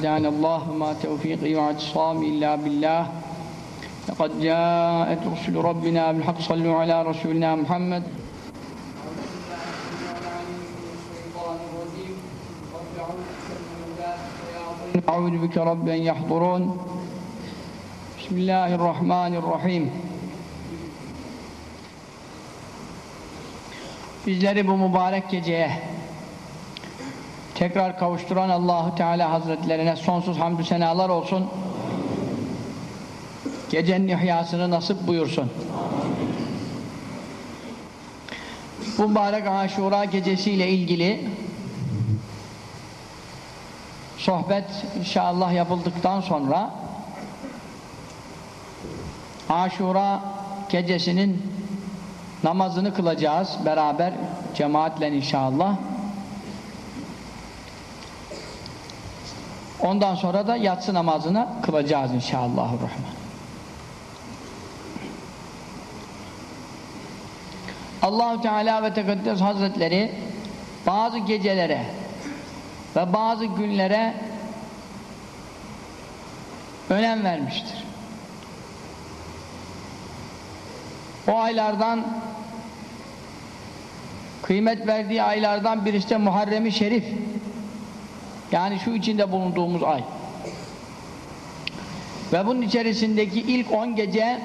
لعن الله ما توفيقي واعتصامي إلا بالله. لقد جاءت رسل ربنا بالحق صلوا على رسولنا محمد. أعوذ بك رب أن يحضرون. بسم الله الرحمن الرحيم. Bizleri bu mübarek geceye tekrar kavuşturan Allahu Teala Hazretlerine sonsuz hamdü senalar olsun. Gecenin ihyasını nasip buyursun. Bu mübarek Aşura gecesiyle ilgili sohbet inşallah yapıldıktan sonra Aşura gecesinin namazını kılacağız beraber cemaatle inşallah. Ondan sonra da yatsı namazını kılacağız inşallahurrahman. Allahu Teala ve Tekaddes Hazretleri bazı gecelere ve bazı günlere önem vermiştir. O aylardan kıymet verdiği aylardan birisi de Muharrem-i Şerif yani şu içinde bulunduğumuz ay ve bunun içerisindeki ilk on gece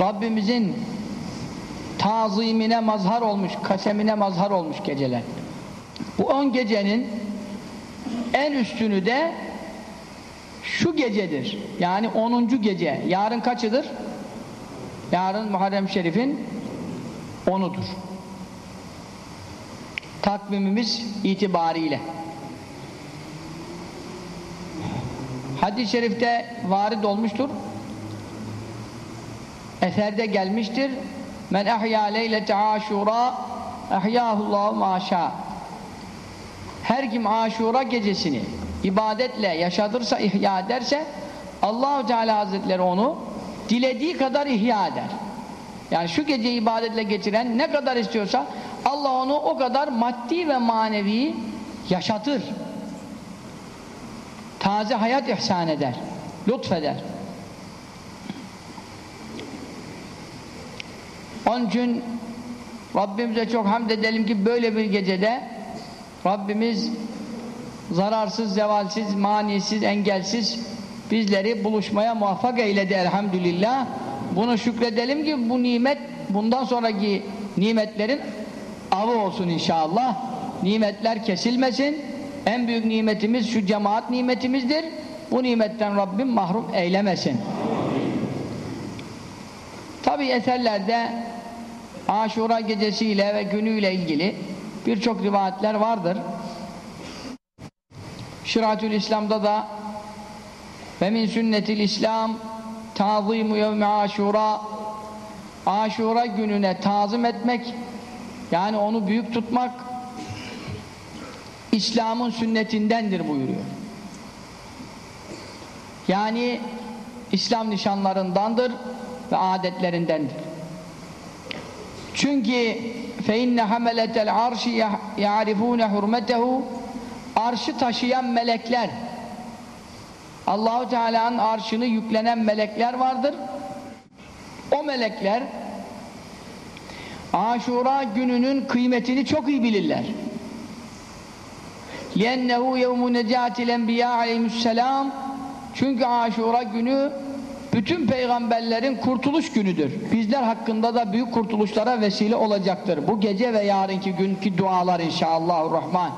Rabbimizin tazimine mazhar olmuş, kasemine mazhar olmuş geceler. Bu on gecenin en üstünü de şu gecedir. Yani onuncu gece. Yarın kaçıdır? Yarın Muharrem Şerif'in onudur. Takvimimiz itibariyle. Hadis-i şerifte varid olmuştur. Eserde gelmiştir. Men ahya leylete aşura ahyahullahu maşa. Her kim aşura gecesini ibadetle yaşadırsa, ihya ederse Allahu Teala Hazretleri onu dilediği kadar ihya eder. Yani şu gece ibadetle geçiren ne kadar istiyorsa Allah onu o kadar maddi ve manevi yaşatır. Taze hayat ihsan eder. Lütfeder. Onun için Rabbimize çok hamd edelim ki böyle bir gecede Rabbimiz zararsız, zevalsiz, manisiz, engelsiz bizleri buluşmaya muvaffak eyledi elhamdülillah. Bunu şükredelim ki bu nimet bundan sonraki nimetlerin avı olsun inşallah. Nimetler kesilmesin. En büyük nimetimiz şu cemaat nimetimizdir. Bu nimetten Rabbim mahrum eylemesin. Tabi eserlerde Aşura gecesiyle ve günüyle ilgili birçok rivayetler vardır. Şiratül İslam'da da ve min sünnetil İslam tazimu yevmi aşura aşura gününe tazim etmek yani onu büyük tutmak İslam'ın sünnetindendir buyuruyor. Yani İslam nişanlarındandır ve adetlerindendir. Çünkü فَاِنَّ حَمَلَةَ الْعَرْشِ يَعْرِفُونَ حُرْمَتَهُ Arşı taşıyan melekler Allahu Teala'nın arşını yüklenen melekler vardır. O melekler Aşura gününün kıymetini çok iyi bilirler. لِيَنَّهُ يَوْمُ نَجَاتِ الْاَنْبِيَا aleyhisselam Çünkü Aşura günü bütün peygamberlerin kurtuluş günüdür. Bizler hakkında da büyük kurtuluşlara vesile olacaktır. Bu gece ve yarınki günkü dualar inşallahurrahman.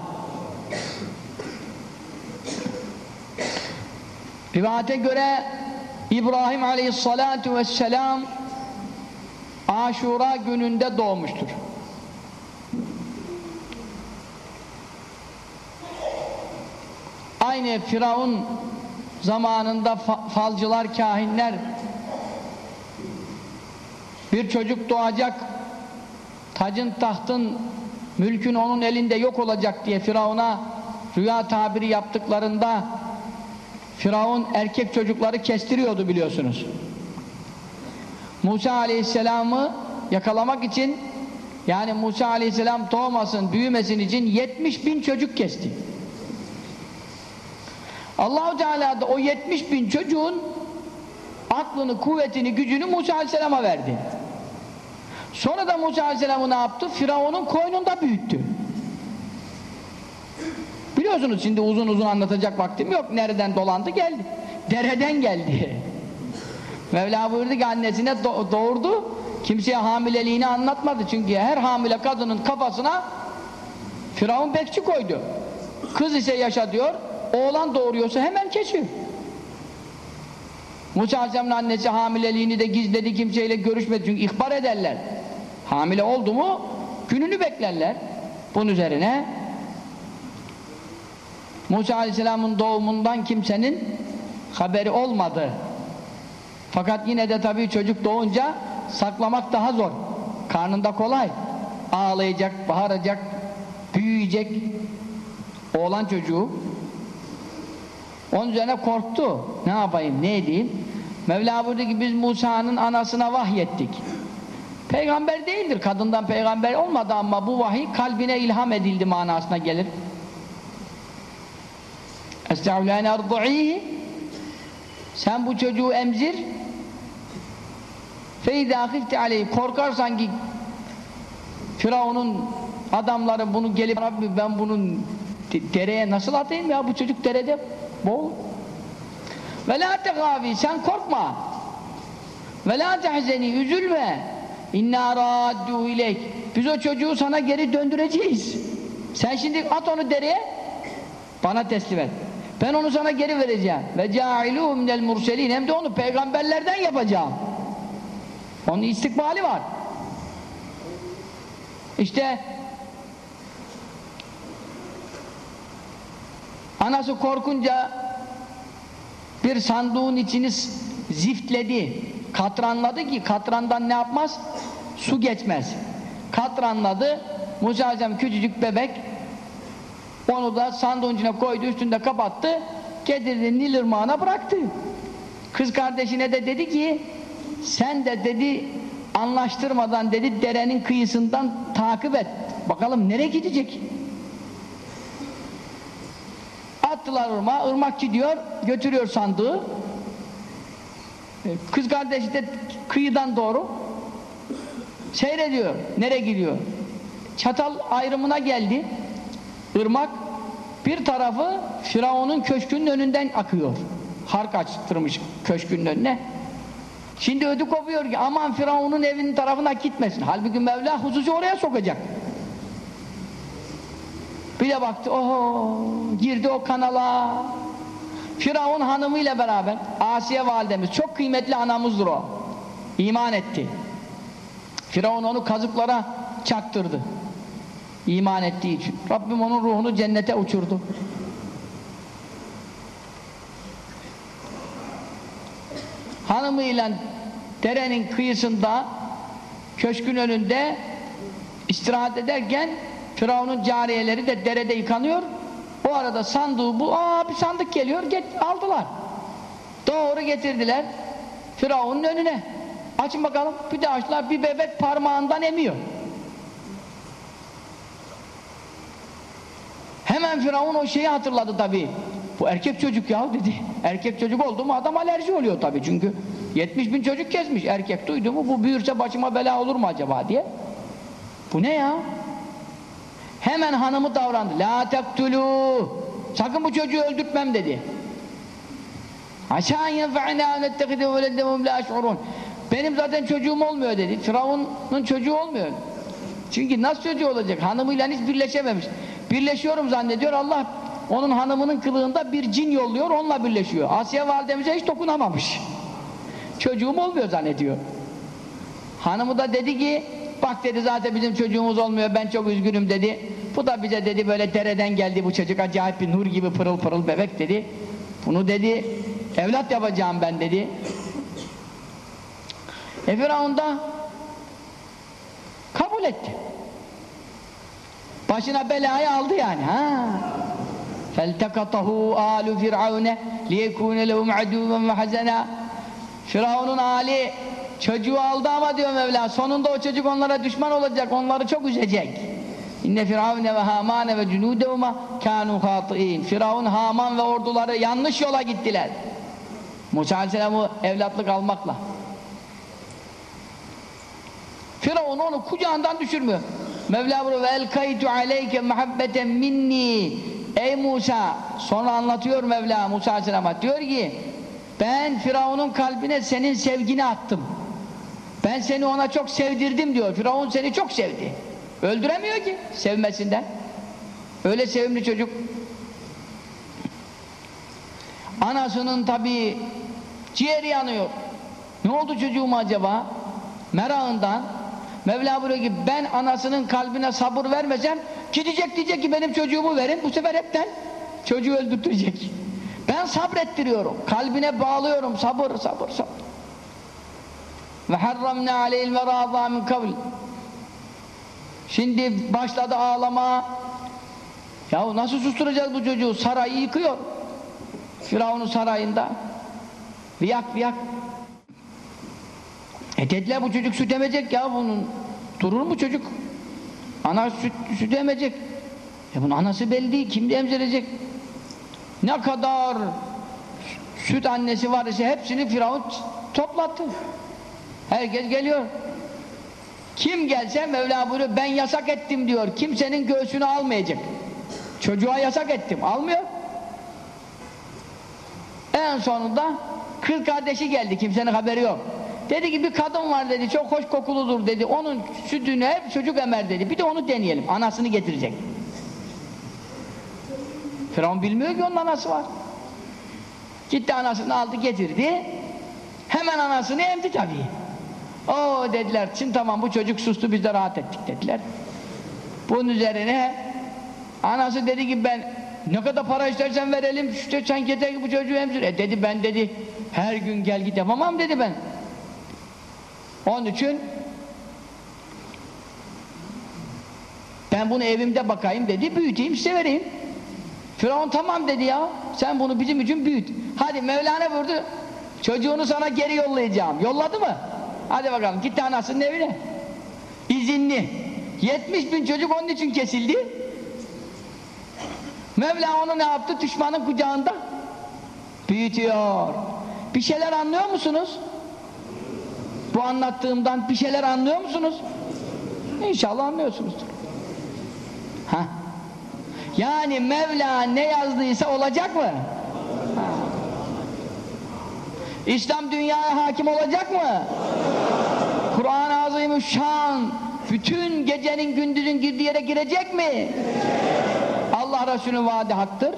Rivayete göre İbrahim aleyhissalatu vesselam Aşura gününde doğmuştur. Aynı Firavun zamanında fa falcılar, kahinler bir çocuk doğacak tacın tahtın mülkün onun elinde yok olacak diye Firavun'a rüya tabiri yaptıklarında Firavun erkek çocukları kestiriyordu biliyorsunuz. Musa aleyhisselamı yakalamak için yani Musa aleyhisselam doğmasın, büyümesin için 70 bin çocuk kesti. Allahu Teala da o 70 bin çocuğun aklını, kuvvetini, gücünü Musa Aleyhisselam'a verdi. Sonra da Musa Aleyhisselam'ı ne yaptı? Firavun'un koynunda büyüttü. Biliyorsunuz şimdi uzun uzun anlatacak vaktim yok. Nereden dolandı geldi. Dereden geldi. Mevla buyurdu ki annesine doğurdu. Kimseye hamileliğini anlatmadı. Çünkü her hamile kadının kafasına Firavun bekçi koydu. Kız ise yaşa diyor. Oğlan doğuruyorsa hemen kesiyor. Musa Aleyhisselam'ın annesi hamileliğini de gizledi kimseyle görüşmedi çünkü ihbar ederler. Hamile oldu mu gününü beklerler. Bunun üzerine Musa Aleyhisselam'ın doğumundan kimsenin haberi olmadı. Fakat yine de tabii çocuk doğunca saklamak daha zor. Karnında kolay. Ağlayacak, bağıracak, büyüyecek. Oğlan çocuğu. Onun üzerine korktu. Ne yapayım, ne edeyim? Mevla buyurdu ki biz Musa'nın anasına vahyettik. Peygamber değildir. Kadından peygamber olmadı ama bu vahiy kalbine ilham edildi manasına gelir. Estağfirullah Sen bu çocuğu emzir. Feyda hifti aleyhi korkarsan ki Firavun'un adamları bunu gelip Rabbi ben bunun dereye nasıl atayım ya? Bu çocuk derede boğul ve la tegavi. Sen korkma. Ve la tehzeni. Üzülme. İnna raddu ileyk. Biz o çocuğu sana geri döndüreceğiz. Sen şimdi at onu dereye. Bana teslim et ben onu sana geri vereceğim. Ve cailuhu minel murselin. Hem de onu peygamberlerden yapacağım. Onun istikbali var. İşte anası korkunca bir sandığın içini ziftledi. Katranladı ki katrandan ne yapmaz? su geçmez. Katranladı. Musa Aleyhisselam küçücük bebek onu da sandığın içine koydu üstünde kapattı. Getirdi Nil ırmağına bıraktı. Kız kardeşine de dedi ki sen de dedi anlaştırmadan dedi derenin kıyısından takip et. Bakalım nereye gidecek? Attılar ırmağa ırmak gidiyor götürüyor sandığı. Kız kardeşi de kıyıdan doğru seyrediyor nereye gidiyor? Çatal ayrımına geldi ırmak bir tarafı Firavun'un köşkünün önünden akıyor. Hark açtırmış köşkünün önüne. Şimdi ödü kopuyor ki aman Firavun'un evinin tarafına gitmesin. Halbuki Mevla hususi oraya sokacak. Bir de baktı oho! Girdi o kanala. Firavun hanımıyla beraber Asiye validemiz çok kıymetli anamızdır o. İman etti. Firavun onu kazıklara çaktırdı iman ettiği için. Rabbim onun ruhunu cennete uçurdu. Hanımıyla derenin kıyısında köşkün önünde istirahat ederken Firavun'un cariyeleri de derede yıkanıyor. O arada sandığı bu aa bir sandık geliyor get, aldılar. Doğru getirdiler Firavun'un önüne. Açın bakalım bir de açtılar bir bebek parmağından emiyor hemen Firavun o şeyi hatırladı tabi bu erkek çocuk ya dedi. Erkek çocuk oldu mu adam alerji oluyor tabi çünkü 70 bin çocuk kesmiş. Erkek duydu mu bu büyürse başıma bela olur mu acaba diye. Bu ne ya? Hemen hanımı davrandı. La tektulu sakın bu çocuğu öldürtmem dedi. Benim zaten çocuğum olmuyor dedi. Firavun'un çocuğu olmuyor. Çünkü nasıl çocuğu olacak? Hanımıyla hiç birleşememiş birleşiyorum zannediyor. Allah onun hanımının kılığında bir cin yolluyor onunla birleşiyor. Asiye validemize hiç dokunamamış. Çocuğum olmuyor zannediyor. Hanımı da dedi ki bak dedi zaten bizim çocuğumuz olmuyor ben çok üzgünüm dedi. Bu da bize dedi böyle dereden geldi bu çocuk acayip bir nur gibi pırıl pırıl bebek dedi. Bunu dedi evlat yapacağım ben dedi. E Firavun da kabul etti başına belayı aldı yani ha فَالْتَقَطَهُ آلُ فِرْعَوْنَ لِيَكُونَ لَهُمْ عَدُوًا وَحَزَنًا Firavun'un hali çocuğu aldı ama diyor Mevla sonunda o çocuk onlara düşman olacak onları çok üzecek İnne firavune ve hamane ve cunudevuma kanu hati'in. Firavun, Haman ve orduları yanlış yola gittiler. Musa Aleyhisselam'ı evlatlık almakla. Firavun onu kucağından düşürmüyor. Mevla buyuruyor ve elkaytu aleyke muhabbeten minni Ey Musa sonra anlatıyor Mevla Musa Aleyhisselam'a diyor ki ben Firavun'un kalbine senin sevgini attım. Ben seni ona çok sevdirdim diyor. Firavun seni çok sevdi. Öldüremiyor ki sevmesinden. Öyle sevimli çocuk. Anasının tabi ciğeri yanıyor. Ne oldu çocuğuma acaba? Merağından Mevla buyuruyor ki ben anasının kalbine sabır vermesem gidecek diyecek ki benim çocuğumu verin bu sefer hepten çocuğu öldürtecek. Ben sabrettiriyorum. Kalbine bağlıyorum. Sabır, sabır, sabır. Ve harramne aleyhil verâzâ min kavl. Şimdi başladı ağlama. Ya nasıl susturacağız bu çocuğu? Sarayı yıkıyor. Firavun'un sarayında. Viyak viyak. E dediler bu çocuk süt emecek ya bunun. Durur mu çocuk? Ana süt, süt emecek. E bunun anası belli değil. Kim emzirecek? Ne kadar süt annesi var ise hepsini Firavun toplattı. Herkes geliyor. Kim gelse Mevla buyuruyor ben yasak ettim diyor. Kimsenin göğsünü almayacak. Çocuğa yasak ettim. Almıyor. En sonunda kız kardeşi geldi. Kimsenin haberi yok. Dedi ki bir kadın var dedi. Çok hoş kokuludur dedi. Onun sütünü hep çocuk emer dedi. Bir de onu deneyelim. Anasını getirecek. Firavun bilmiyor ki onun anası var. Gitti anasını aldı getirdi. Hemen anasını emdi tabii. O dediler, şimdi tamam bu çocuk sustu biz de rahat ettik dediler. Bunun üzerine anası dedi ki ben ne kadar para istersen verelim işte sen yeter ki bu çocuğu emzir. E dedi ben dedi her gün gel git yapamam dedi ben. Onun için ben bunu evimde bakayım dedi büyüteyim size vereyim. Firavun tamam dedi ya sen bunu bizim için büyüt. Hadi Mevlana vurdu çocuğunu sana geri yollayacağım. Yolladı mı? Hadi bakalım gitti anasının evine. İzinli. 70 bin çocuk onun için kesildi. Mevla onu ne yaptı? Düşmanın kucağında büyütüyor. Bir şeyler anlıyor musunuz? Bu anlattığımdan bir şeyler anlıyor musunuz? İnşallah anlıyorsunuzdur. Ha? Yani Mevla ne yazdıysa olacak mı? Ha. İslam dünyaya hakim olacak mı? Kur'an-ı Azimüşşan bütün gecenin gündüzün girdiği yere girecek mi? Allah Resulü'nün vaadi haktır.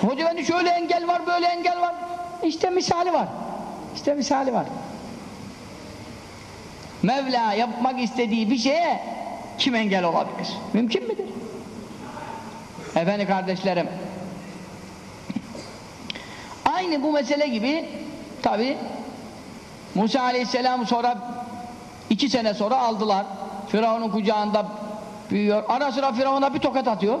Hoca efendi şöyle engel var, böyle engel var. İşte misali var. İşte misali var. Mevla yapmak istediği bir şeye kim engel olabilir? Mümkün müdür? Efendi kardeşlerim aynı bu mesele gibi tabi Musa aleyhisselam sonra iki sene sonra aldılar. Firavun'un kucağında büyüyor. Ara sıra Firavun'a bir tokat atıyor.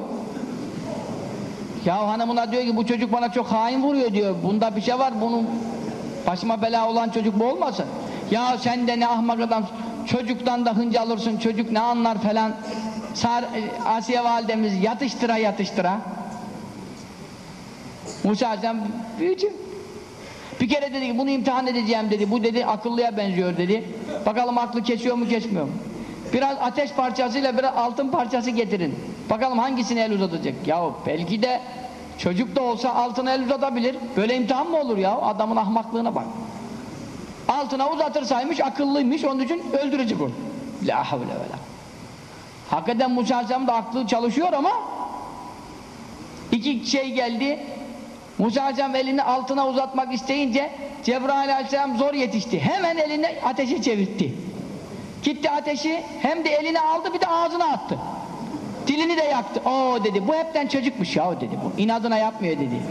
Ya hanımına diyor ki bu çocuk bana çok hain vuruyor diyor. Bunda bir şey var bunun başıma bela olan çocuk bu olmasın ya sen de ne ahmak adam çocuktan da hınca alırsın çocuk ne anlar falan. Sar, Asiye validemiz yatıştıra yatıştıra. Musa Aleyhisselam büyücü. Bir kere dedi ki bunu imtihan edeceğim dedi. Bu dedi akıllıya benziyor dedi. Bakalım aklı kesiyor mu kesmiyor mu? Biraz ateş parçasıyla biraz altın parçası getirin. Bakalım hangisine el uzatacak? Yahu belki de çocuk da olsa altına el uzatabilir. Böyle imtihan mı olur ya? Adamın ahmaklığına bak altına uzatırsaymış akıllıymış. Onun için öldürecek onu la havle ve la. Hakikaten Musa da aklı çalışıyor ama iki şey geldi. Musa Aleyhisselam elini altına uzatmak isteyince Cebrail Aleyhisselam zor yetişti. Hemen elini ateşe çevirtti. Gitti ateşi hem de elini aldı bir de ağzına attı. Dilini de yaktı. O dedi bu hepten çocukmuş ya dedi. Bu inadına yapmıyor dedi.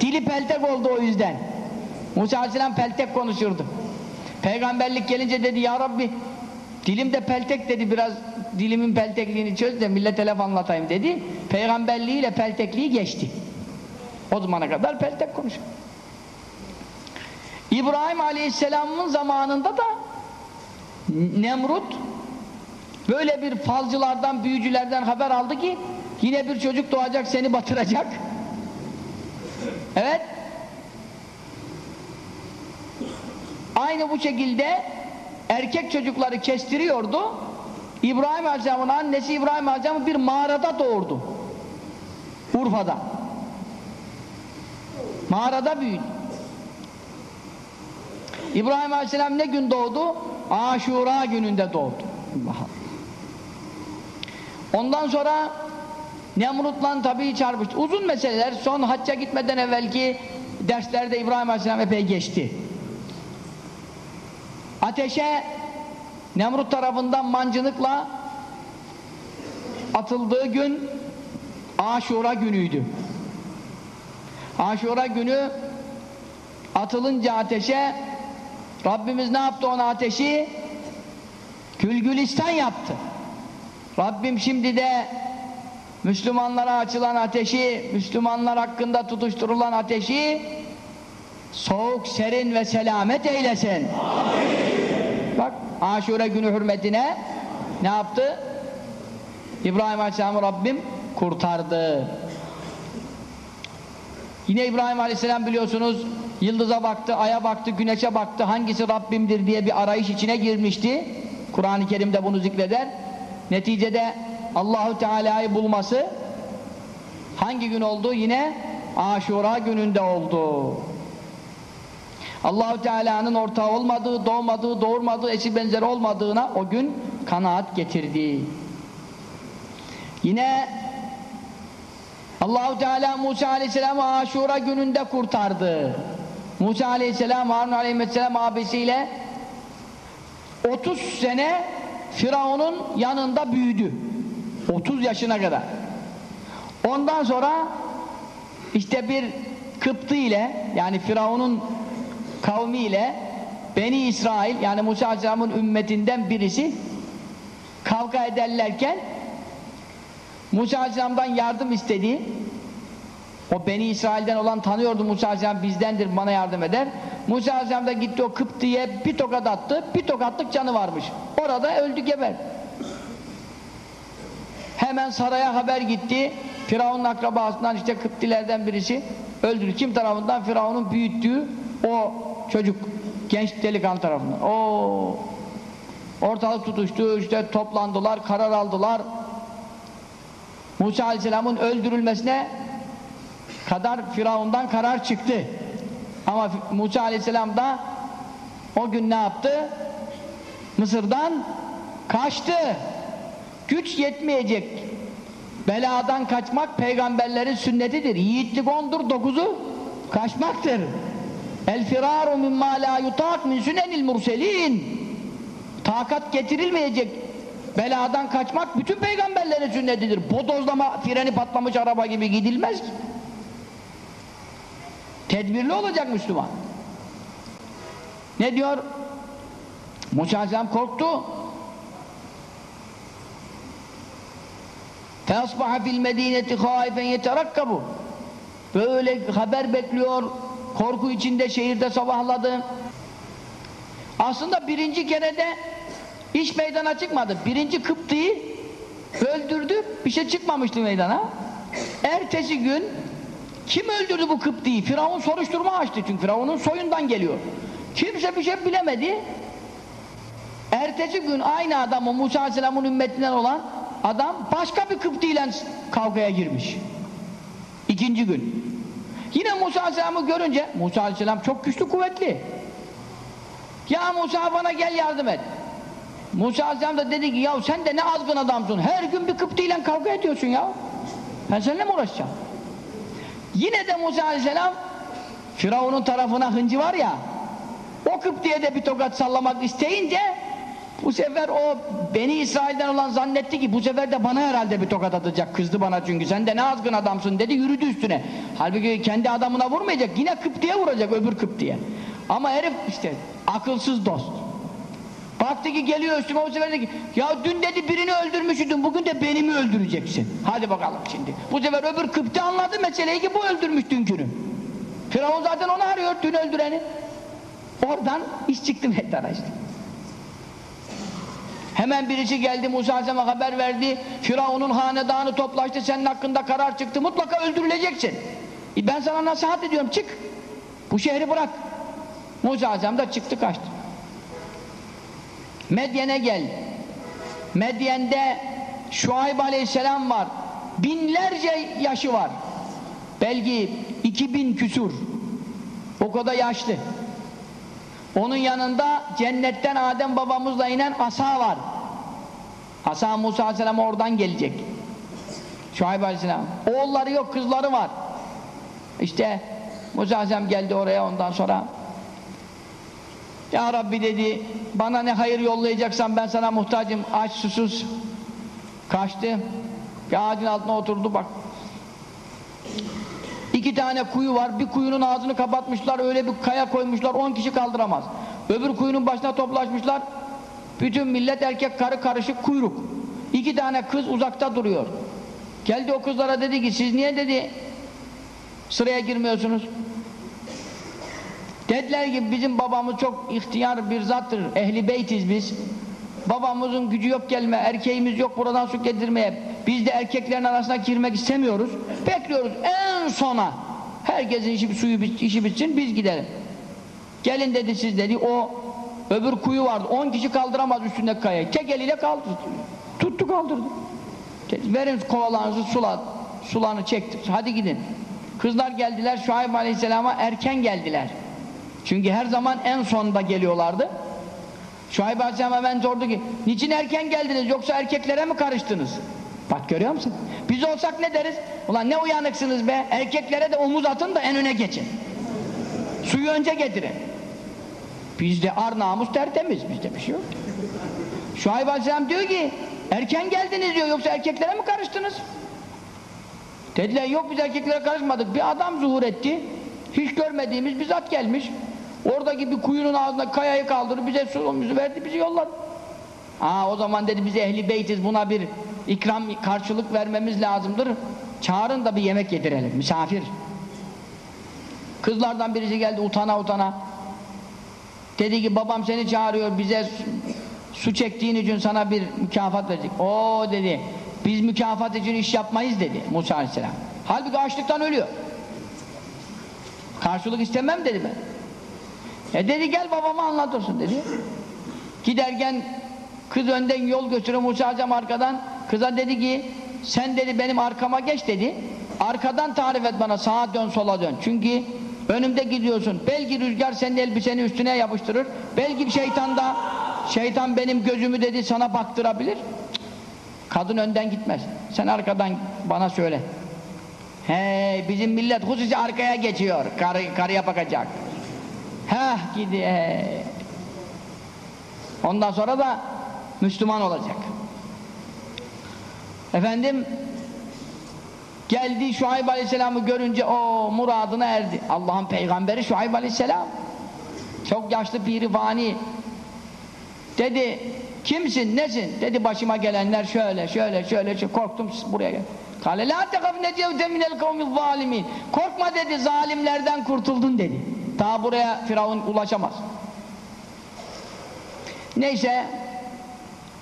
Dili peltek oldu o yüzden Musa Aleyhisselam peltek konuşurdu. Peygamberlik gelince dedi ya Rabbi dilim de peltek dedi. Biraz dilimin peltekliğini çöz de millete laf anlatayım dedi. Peygamberliğiyle peltekliği geçti. O zamana kadar peltek konuşuyor. İbrahim Aleyhisselam'ın zamanında da Nemrut böyle bir falcılardan, büyücülerden haber aldı ki yine bir çocuk doğacak seni batıracak. Evet. Aynı bu şekilde erkek çocukları kestiriyordu. İbrahim Aleyhisselam'ın annesi İbrahim Aleyhisselam'ı bir mağarada doğurdu. Urfa'da. Mağarada büyüdü. İbrahim Aleyhisselam ne gün doğdu? Aşura gününde doğdu. Ondan sonra Nemrut'la tabii çarpıştı. Uzun meseleler. Son hacca gitmeden evvelki derslerde İbrahim Aleyhisselam epey geçti. Ateşe Nemrut tarafından mancınıkla atıldığı gün Aşura günüydü. Aşura günü atılınca ateşe Rabbimiz ne yaptı ona ateşi? Külgülistan yaptı. Rabbim şimdi de Müslümanlara açılan ateşi, Müslümanlar hakkında tutuşturulan ateşi soğuk, serin ve selamet eylesin. Amin. Bak Aşure günü hürmetine ne yaptı? İbrahim Aleyhisselam'ı Rabbim kurtardı. Yine İbrahim Aleyhisselam biliyorsunuz yıldıza baktı, aya baktı, güneşe baktı hangisi Rabbimdir diye bir arayış içine girmişti. Kur'an-ı Kerim'de bunu zikreder. Neticede Allahu Teala'yı bulması hangi gün oldu? Yine Aşura gününde oldu. Allahu Teala'nın ortağı olmadığı, doğmadığı, doğurmadığı, eşi benzeri olmadığına o gün kanaat getirdi. Yine Allahu Teala Musa Aleyhisselam'ı Aşura gününde kurtardı. Musa Aleyhisselam Harun Aleyhisselam abisiyle 30 sene Firavun'un yanında büyüdü. 30 yaşına kadar. Ondan sonra işte bir Kıptı ile yani Firavun'un kavmiyle Beni İsrail yani Musa Aleyhisselam'ın ümmetinden birisi kavga ederlerken Musa Aleyhisselam'dan yardım istedi. O Beni İsrail'den olan tanıyordu Musa Aleyhisselam bizdendir bana yardım eder. Musa Aleyhisselam da gitti o Kıptı'ya bir tokat attı. Bir tokatlık canı varmış. Orada öldü geber. Hemen saraya haber gitti. Firavun'un akrabasından işte Kıptilerden birisi öldürür. Kim tarafından? Firavun'un büyüttüğü o çocuk. Genç delikanlı tarafından. O ortalık tutuştu. işte toplandılar. Karar aldılar. Musa Aleyhisselam'ın öldürülmesine kadar Firavun'dan karar çıktı. Ama Musa Aleyhisselam da o gün ne yaptı? Mısır'dan kaçtı. Güç yetmeyecek. Beladan kaçmak peygamberlerin sünnetidir. Yiğitlik ondur, dokuzu kaçmaktır. El firaru mimma la yutak min sünenil murselin. Takat getirilmeyecek beladan kaçmak bütün peygamberlerin sünnetidir. Bodozlama freni patlamış araba gibi gidilmez ki. Tedbirli olacak Müslüman. Ne diyor? Musa Aleyhisselam korktu. فَاَصْبَحَ فِي الْمَد۪ينَةِ خَائِفًا يَتَرَكَّبُ Böyle haber bekliyor, korku içinde şehirde sabahladı. Aslında birinci kere de iş meydana çıkmadı. Birinci Kıptı'yı öldürdü, bir şey çıkmamıştı meydana. Ertesi gün kim öldürdü bu Kıptı'yı? Firavun soruşturma açtı çünkü Firavun'un soyundan geliyor. Kimse bir şey bilemedi. Ertesi gün aynı adamı Musa Aleyhisselam'ın ümmetinden olan adam başka bir Kıptı ile kavgaya girmiş. İkinci gün. Yine Musa Aleyhisselam'ı görünce Musa Aleyhisselam çok güçlü kuvvetli. Ya Musa bana gel yardım et. Musa Aleyhisselam da dedi ki ya sen de ne azgın adamsın. Her gün bir Kıptı ile kavga ediyorsun ya. Ben seninle mi uğraşacağım? Yine de Musa Aleyhisselam Firavun'un tarafına hıncı var ya o Kıpti'ye de bir tokat sallamak isteyince bu sefer o Beni İsrail'den olan zannetti ki bu sefer de bana herhalde bir tokat atacak. Kızdı bana çünkü. Sen de ne azgın adamsın dedi yürüdü üstüne. Halbuki kendi adamına vurmayacak yine Kıpti'ye vuracak öbür Kıpti'ye ama herif işte akılsız dost. Baktı ki geliyor üstüme o sefer dedi ki ya dün dedi birini öldürmüşydün bugün de beni mi öldüreceksin? Hadi bakalım şimdi. Bu sefer öbür Kıpti anladı meseleyi ki bu öldürmüş dünkünü Firavun zaten onu arıyor dün öldüreni. Oradan iş çıktı meydana işte Hemen birisi geldi Musa Aleyhisselam'a haber verdi. Firavun'un hanedanı toplaştı. Senin hakkında karar çıktı. Mutlaka öldürüleceksin. E ben sana nasihat ediyorum. Çık. Bu şehri bırak. Musa Aleyhisselam da çıktı kaçtı. Medyen'e gel. Medyen'de Şuayb Aleyhisselam var. Binlerce yaşı var. Belki 2000 küsur. O kadar yaşlı. Onun yanında cennetten Adem babamızla inen asa var. Asa Musa Aleyhisselam oradan gelecek. Şuayb Aleyhisselam. Oğulları yok, kızları var. İşte Musa Aleyhisselam geldi oraya ondan sonra Ya Rabbi dedi bana ne hayır yollayacaksan ben sana muhtacım aç susuz kaçtı bir ağacın altına oturdu bak İki tane kuyu var. Bir kuyunun ağzını kapatmışlar. Öyle bir kaya koymuşlar. On kişi kaldıramaz. Öbür kuyunun başına toplaşmışlar. Bütün millet erkek karı karışık kuyruk. İki tane kız uzakta duruyor. Geldi o kızlara dedi ki siz niye dedi sıraya girmiyorsunuz? Dediler ki bizim babamız çok ihtiyar bir zattır. Ehli beytiz biz. Babamızın gücü yok gelme, erkeğimiz yok buradan su getirmeye. Biz de erkeklerin arasına girmek istemiyoruz. Bekliyoruz en sona. Herkesin işi, suyu işi bitsin biz gidelim. Gelin dedi siz dedi o öbür kuyu vardı. 10 kişi kaldıramaz üstünde kaya. Tek eliyle kaldırdı. Tuttu kaldırdı. Verin kovalarınızı sulat. Sularını çekti. Hadi gidin. Kızlar geldiler Şuayb Aleyhisselam'a erken geldiler. Çünkü her zaman en sonda geliyorlardı. Şuayb Aleyhisselam hemen sordu ki niçin erken geldiniz yoksa erkeklere mi karıştınız? Bak görüyor musun? Biz olsak ne deriz? Ulan ne uyanıksınız be erkeklere de omuz atın da en öne geçin. Suyu önce getirin. Bizde ar namus tertemiz bizde bir şey yok. Şuayb Aleyhisselam diyor ki erken geldiniz diyor yoksa erkeklere mi karıştınız? Dediler yok biz erkeklere karışmadık. Bir adam zuhur etti. Hiç görmediğimiz bir zat gelmiş. Oradaki bir kuyunun ağzına kayayı kaldırdı, bize suyumuzu verdi, bizi yolladı. Aa o zaman dedi biz ehli beytiz, buna bir ikram, karşılık vermemiz lazımdır. Çağırın da bir yemek yedirelim, misafir. Kızlardan birisi geldi utana utana. Dedi ki babam seni çağırıyor, bize su çektiğin için sana bir mükafat verecek. O dedi, biz mükafat için iş yapmayız dedi Musa Aleyhisselam. Halbuki açlıktan ölüyor. Karşılık istemem dedi ben. E dedi gel babama anlatırsın dedi. Giderken kız önden yol götürüyor Musa Aleyhisselam arkadan. Kıza dedi ki sen dedi benim arkama geç dedi. Arkadan tarif et bana sağa dön sola dön. Çünkü önümde gidiyorsun. Belki rüzgar senin elbiseni üstüne yapıştırır. Belki şeytan da şeytan benim gözümü dedi sana baktırabilir. Kadın önden gitmez. Sen arkadan bana söyle. Hey bizim millet hususi arkaya geçiyor. Karı, karıya bakacak. Heh gidiyor. Ondan sonra da Müslüman olacak. Efendim geldi Şuayb Aleyhisselam'ı görünce o muradına erdi. Allah'ın peygamberi Şuayb Aleyhisselam. Çok yaşlı piri fani. Dedi kimsin nesin? Dedi başıma gelenler şöyle şöyle şöyle, şöyle. korktum buraya gel. Kale la tekaf necevte minel kavmi zalimin. Korkma dedi zalimlerden kurtuldun dedi. Daha buraya Firavun ulaşamaz. Neyse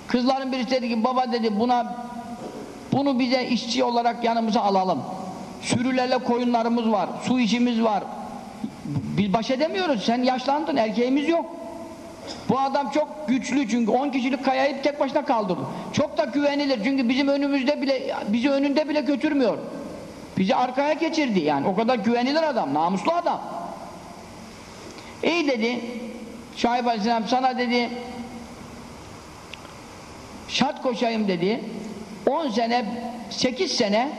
kızların birisi dedi ki baba dedi buna bunu bize işçi olarak yanımıza alalım. Sürülerle koyunlarımız var, su işimiz var. Biz baş edemiyoruz. Sen yaşlandın, erkeğimiz yok. Bu adam çok güçlü çünkü 10 kişilik kayayı tek başına kaldırdı. Çok da güvenilir çünkü bizim önümüzde bile bizi önünde bile götürmüyor. Bizi arkaya geçirdi yani. O kadar güvenilir adam, namuslu adam. İyi dedi. Şahip Aleyhisselam sana dedi. Şart koşayım dedi. 10 sene 8 sene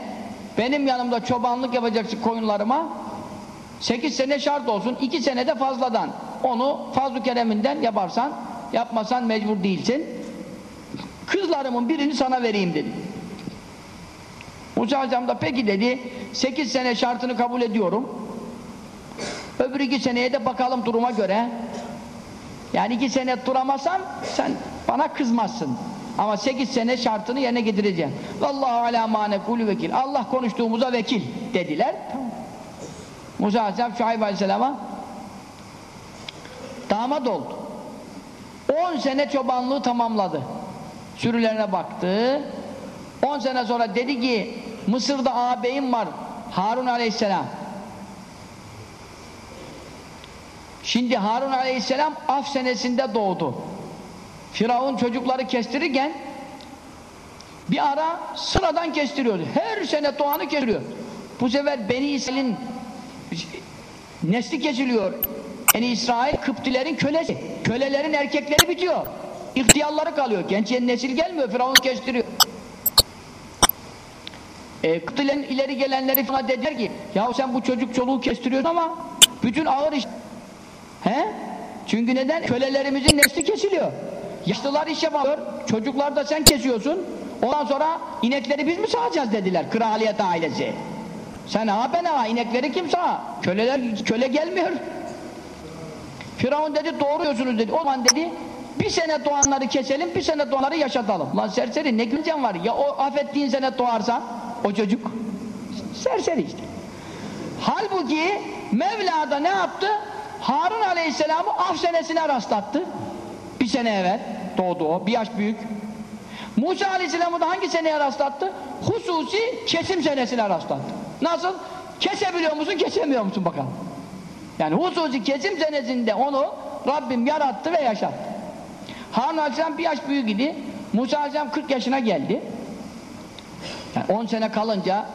benim yanımda çobanlık yapacaksın koyunlarıma. 8 sene şart olsun. 2 sene de fazladan. Onu fazl-ı kereminden yaparsan yapmasan mecbur değilsin. Kızlarımın birini sana vereyim dedi. Musa Aleyhisselam da peki dedi. 8 sene şartını kabul ediyorum öbür 2 seneye de bakalım duruma göre yani 2 sene duramazsam sen bana kızmazsın ama 8 sene şartını yerine getireceğim. Vallahu ala ma nekulu vekil. Allah konuştuğumuza vekil dediler. Tamam. Musa Aleyhisselam Şuayb Aleyhisselam'a damat oldu. 10 sene çobanlığı tamamladı. Sürülerine baktı. 10 sene sonra dedi ki Mısır'da ağabeyim var Harun aleyhisselam. Şimdi Harun aleyhisselam af senesinde doğdu. Firavun çocukları kestirirken bir ara sıradan kestiriyordu. Her sene doğanı kestiriyor. Bu sefer Beni İsrail'in nesli kesiliyor. Beni İsrail Kıptilerin kölesi. Kölelerin erkekleri bitiyor. İhtiyarları kalıyor. Genç nesil gelmiyor. Firavun kestiriyor. E, Kıptilerin ileri gelenleri falan dediler ki ya sen bu çocuk çoluğu kestiriyorsun ama bütün ağır iş He? Çünkü neden? Kölelerimizin nesli kesiliyor. Yaşlılar iş yapamıyor. Çocuklar da sen kesiyorsun. Ondan sonra inekleri biz mi sağacağız dediler kraliyet ailesi. Sen ha ben ha inekleri kim sağ? Köleler köle gelmiyor. Firavun dedi doğuruyorsunuz dedi. O zaman dedi bir sene doğanları keselim bir sene doğanları yaşatalım. Lan serseri ne güncen var ya o affettiğin sene doğarsa o çocuk serseri işte. Halbuki Mevla da ne yaptı? Harun Aleyhisselam'ı af senesine rastlattı. Bir sene evvel doğdu o. Bir yaş büyük. Musa Aleyhisselam'ı da hangi seneye rastlattı? Hususi kesim senesine rastlattı. Nasıl? Kesebiliyor musun, kesemiyor musun bakalım. Yani hususi kesim senesinde onu Rabbim yarattı ve yaşattı. Harun Aleyhisselam bir yaş büyük idi. Musa Aleyhisselam 40 yaşına geldi. Yani 10 sene kalınca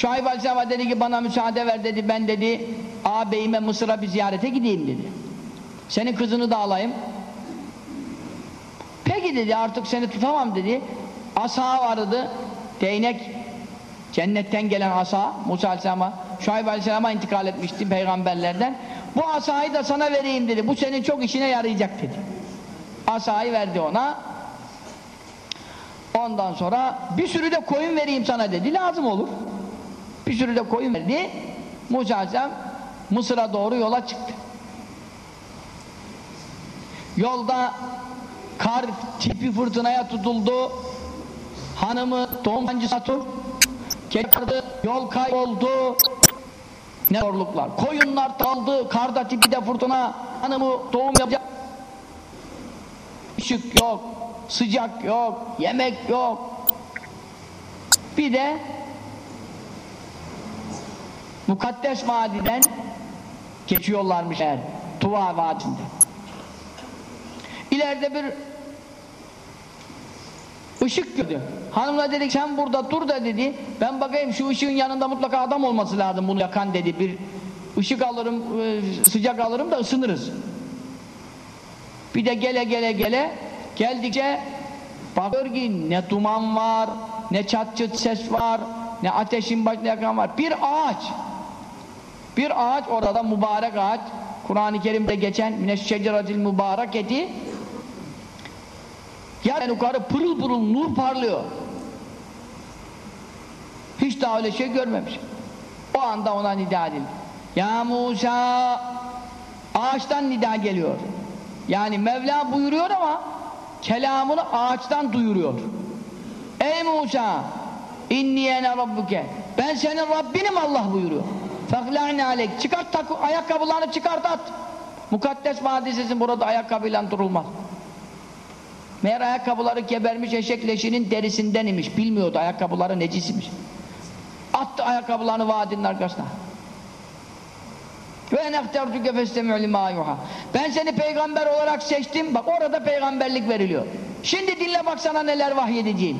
Şuayb Aleyhisselam dedi ki bana müsaade ver dedi ben dedi ağabeyime Mısır'a bir ziyarete gideyim dedi. Senin kızını da alayım. Peki dedi artık seni tutamam dedi. Asa vardı. Değnek cennetten gelen asa Musa Aleyhisselam'a Şuayb Aleyhisselam'a intikal etmişti peygamberlerden. Bu asayı da sana vereyim dedi. Bu senin çok işine yarayacak dedi. Asayı verdi ona. Ondan sonra bir sürü de koyun vereyim sana dedi. Lazım olur. Bir sürü de koyun verdi. Musa Mısır'a doğru yola çıktı. Yolda kar tipi fırtınaya tutuldu. Hanımı doğumcı satur. Geçirdi, yol kayboldu. Ne zorluklar. Koyunlar kaldı, karda tipi de fırtına. Hanımı doğum yapacak. Işık yok, sıcak yok, yemek yok. Bir de Mukaddes Vadi'den geçiyorlarmış eğer Tuva Vadisi'nde. İleride bir ışık gördü. Hanımla dedi sen burada dur da dedi. Ben bakayım şu ışığın yanında mutlaka adam olması lazım bunu yakan dedi. Bir ışık alırım, sıcak alırım da ısınırız. Bir de gele gele gele geldikçe bakıyor ki ne duman var, ne çat çıt ses var, ne ateşin başına yakan var. Bir ağaç bir ağaç orada mübarek ağaç. Kur'an-ı Kerim'de geçen mineşşeceratil mübareketi yani yukarı pırıl pırıl nur parlıyor. Hiç daha öyle şey görmemiş. O anda ona nida edildi. Ya Musa ağaçtan nida geliyor. Yani Mevla buyuruyor ama kelamını ağaçtan duyuruyor. Ey Musa inniyene rabbuke. Ben senin Rabbinim Allah buyuruyor Fehlâne aleyk. Çıkart takı, ayakkabılarını çıkart at. Mukaddes vadisisin burada ayakkabıyla durulmaz. Meğer ayakkabıları gebermiş eşek leşinin derisinden imiş. Bilmiyordu ayakkabıları necisimiş. Attı ayakkabılarını vadinin arkasına. Ve enehtertuke festemi'u limâ yuha. Ben seni peygamber olarak seçtim. Bak orada peygamberlik veriliyor. Şimdi dinle bak sana neler vahyedeceğim.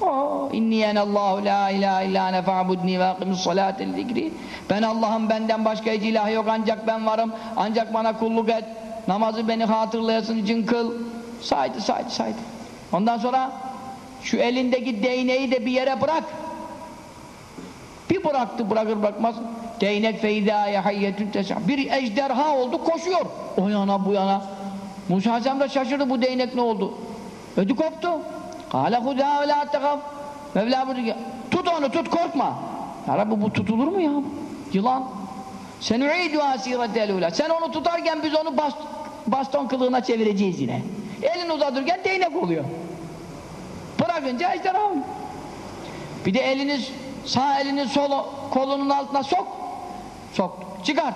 Oh, inni Allahu la ilahe illa ene fa'budni ve akimus salate zikri. Ben Allah'ım benden başka hiç ilah yok ancak ben varım. Ancak bana kulluk et. Namazı beni hatırlayasın için kıl. Saydı saydı saydı. Ondan sonra şu elindeki değneği de bir yere bırak. Bir bıraktı bırakır bırakmaz. Değnek feydâye hayyetün tesam. Bir ejderha oldu koşuyor. O yana bu yana. Musa Aleyhisselam da şaşırdı bu değnek ne oldu? Ödü koptu. Kâle hudâ ve lâ tegaf. Mevla buyurdu ki tut onu tut korkma. Ya Rabbi bu tutulur mu ya? Yılan. Sen u'idü asiretel. Sen onu tutarken biz onu bast baston kılığına çevireceğiz yine. Elini uzatırken değnek oluyor. Bırakınca ejderha oluyor. Bir de eliniz sağ elini sol kolunun altına sok. Sok. Çıkart.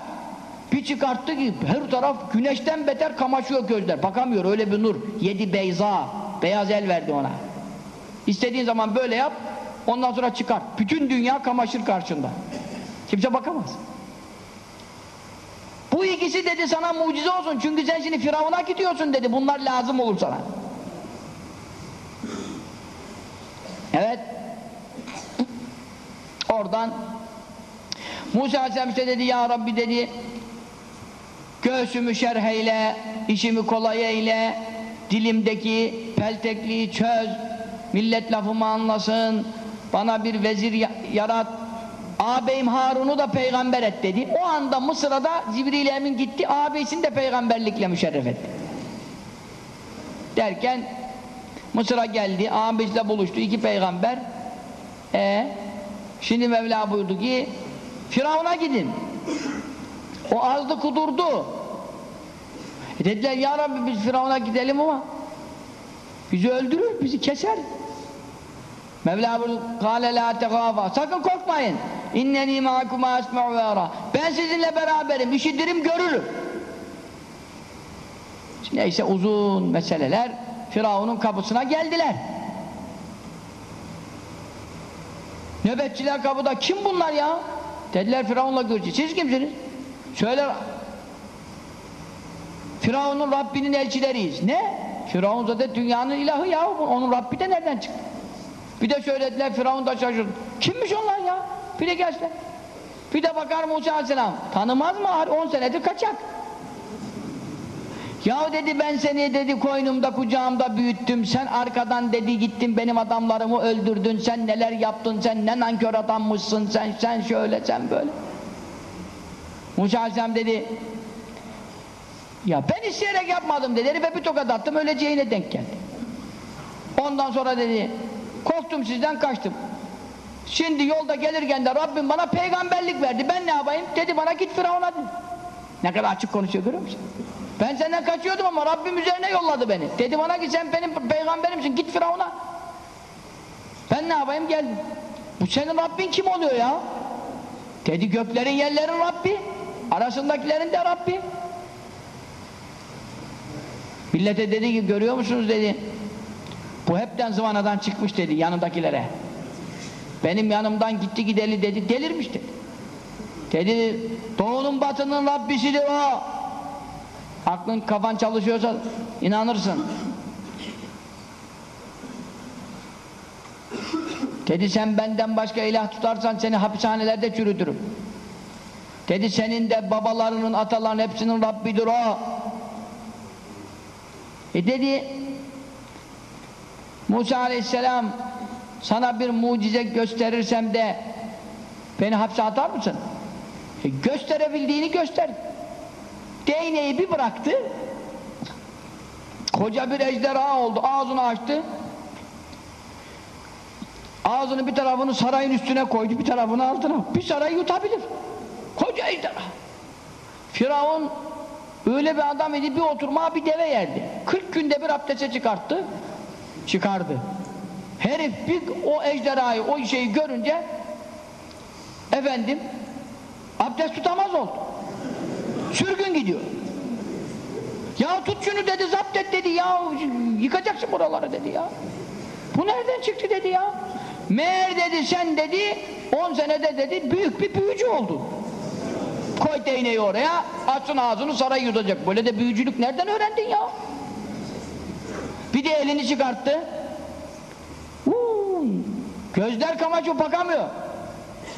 Bir çıkarttı ki her taraf güneşten beter kamaşıyor gözler. Bakamıyor öyle bir nur. Yedi beyza. Beyaz el verdi ona. İstediğin zaman böyle yap, ondan sonra çıkar. Bütün dünya kamaşır karşında. Kimse bakamaz. Bu ikisi dedi sana mucize olsun çünkü sen şimdi Firavun'a gidiyorsun dedi. Bunlar lazım olur sana. Evet. Oradan Musa Aleyhisselam işte dedi ya Rabbi dedi göğsümü şerh eyle, işimi kolay eyle, dilimdeki peltekliği çöz, millet lafımı anlasın, bana bir vezir yarat, ağabeyim Harun'u da peygamber et dedi. O anda Mısır'a da Cibril Emin gitti, ağabeyisini de peygamberlikle müşerref etti. Derken Mısır'a geldi, ağabeyisiyle buluştu, iki peygamber. E şimdi Mevla buyurdu ki, Firavun'a gidin. O azdı kudurdu. E dediler ya Rabbi biz Firavun'a gidelim ama bizi öldürür, bizi keser. Mevla buyurdu, kâle lâ tegâfâ, sakın korkmayın. İnneni ma'akuma esme'u ve ara. Ben sizinle beraberim, işitirim, görürüm. Neyse uzun meseleler Firavun'un kapısına geldiler. Nöbetçiler kapıda kim bunlar ya? Dediler Firavun'la göreceğiz. Siz kimsiniz? Söyler Firavun'un Rabbinin elçileriyiz. Ne? Firavun zaten dünyanın ilahı ya. Onun Rabbi de nereden çıktı? Bir de söylediler Firavun da şaşırdı. Kimmiş onlar ya? Bir de gelsinler. Bir de bakar Musa Aleyhisselam. Tanımaz mı? 10 senedir kaçak. Ya dedi ben seni dedi koynumda kucağımda büyüttüm. Sen arkadan dedi gittin benim adamlarımı öldürdün. Sen neler yaptın? Sen ne nankör adammışsın? Sen sen şöyle sen böyle. Musa Aleyhisselam dedi ya ben isteyerek yapmadım dedi. Herife bir tokat attım öleceğine denk geldi. Ondan sonra dedi korktum sizden kaçtım. Şimdi yolda gelirken de Rabbim bana peygamberlik verdi. Ben ne yapayım? Dedi bana git Firavun'a. Ne kadar açık konuşuyor görüyor musun? Ben senden kaçıyordum ama Rabbim üzerine yolladı beni. Dedi bana ki sen benim peygamberimsin git Firavun'a. Ben ne yapayım geldim. Bu senin Rabbin kim oluyor ya? Dedi göklerin yerlerin Rabbi. Arasındakilerin de Rabbi. Millete dedi ki görüyor musunuz dedi. Bu hepten zıvanadan çıkmış dedi yanındakilere. Benim yanımdan gitti gideli dedi delirmiş dedi. Dedi doğunun batının Rabbisidir o. Aklın kafan çalışıyorsa inanırsın. Dedi sen benden başka ilah tutarsan seni hapishanelerde çürütürüm. Dedi senin de babalarının, ataların hepsinin Rabbidir o. E dedi Musa aleyhisselam sana bir mucize gösterirsem de beni hapse atar mısın? E gösterebildiğini göster. Değneği bir bıraktı koca bir ejderha oldu. Ağzını açtı. Ağzını bir tarafını sarayın üstüne koydu, bir tarafını altına. Bir sarayı yutabilir. Koca ejderha. Firavun öyle bir adam idi bir oturma bir deve yerdi. 40 günde bir abdeste çıkarttı. Çıkardı. Herif bir o ejderhayı, o şeyi görünce efendim abdest tutamaz oldu. Sürgün gidiyor. Ya tut şunu dedi, zapt et dedi ya, yıkacaksın buraları dedi ya. Bu nereden çıktı dedi ya. Meğer dedi sen dedi, 10 senede dedi büyük bir büyücü oldu. Koy değneği oraya, açsın ağzını sarayı yutacak. Böyle de büyücülük nereden öğrendin ya? Bir de elini çıkarttı. Uuu, gözler kamaçı bakamıyor.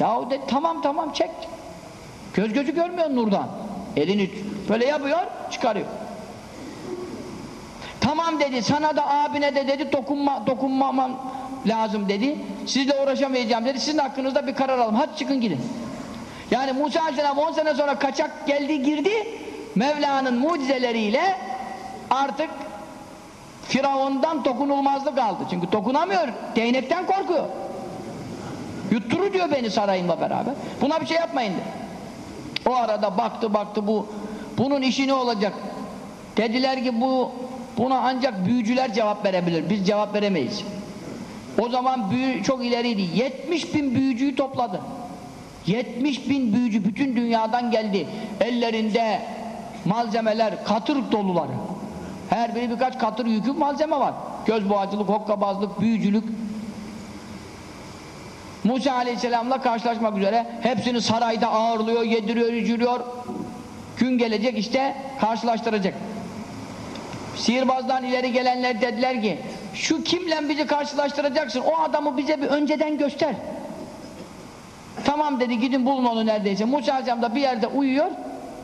Ya de tamam tamam çek. Göz gözü görmüyor nurdan. Elini böyle yapıyor, çıkarıyor. Tamam dedi, sana da abine de dedi dokunma, dokunmamam lazım dedi. Sizle uğraşamayacağım dedi. Sizin hakkınızda bir karar alalım. Hadi çıkın gidin. Yani Musa Aleyhisselam 10 sene sonra kaçak geldi girdi. Mevla'nın mucizeleriyle artık Firavundan dokunulmazlık aldı. Çünkü dokunamıyor. Değnekten korkuyor. Yutturur diyor beni sarayımla beraber. Buna bir şey yapmayın dedi. O arada baktı baktı bu bunun işi ne olacak? Dediler ki bu buna ancak büyücüler cevap verebilir. Biz cevap veremeyiz. O zaman büyü çok ileriydi. 70 bin büyücüyü topladı. 70 bin büyücü bütün dünyadan geldi. Ellerinde malzemeler, katır doluları. Her biri birkaç katır yükü malzeme var. Gözboğacılık, hokkabazlık, büyücülük. Musa Aleyhisselam'la karşılaşmak üzere hepsini sarayda ağırlıyor, yediriyor, içiriyor. Gün gelecek işte karşılaştıracak. Sihirbazdan ileri gelenler dediler ki şu kimle bizi karşılaştıracaksın o adamı bize bir önceden göster. Tamam dedi gidin bulun onu neredeyse. Musa Aleyhisselam da bir yerde uyuyor.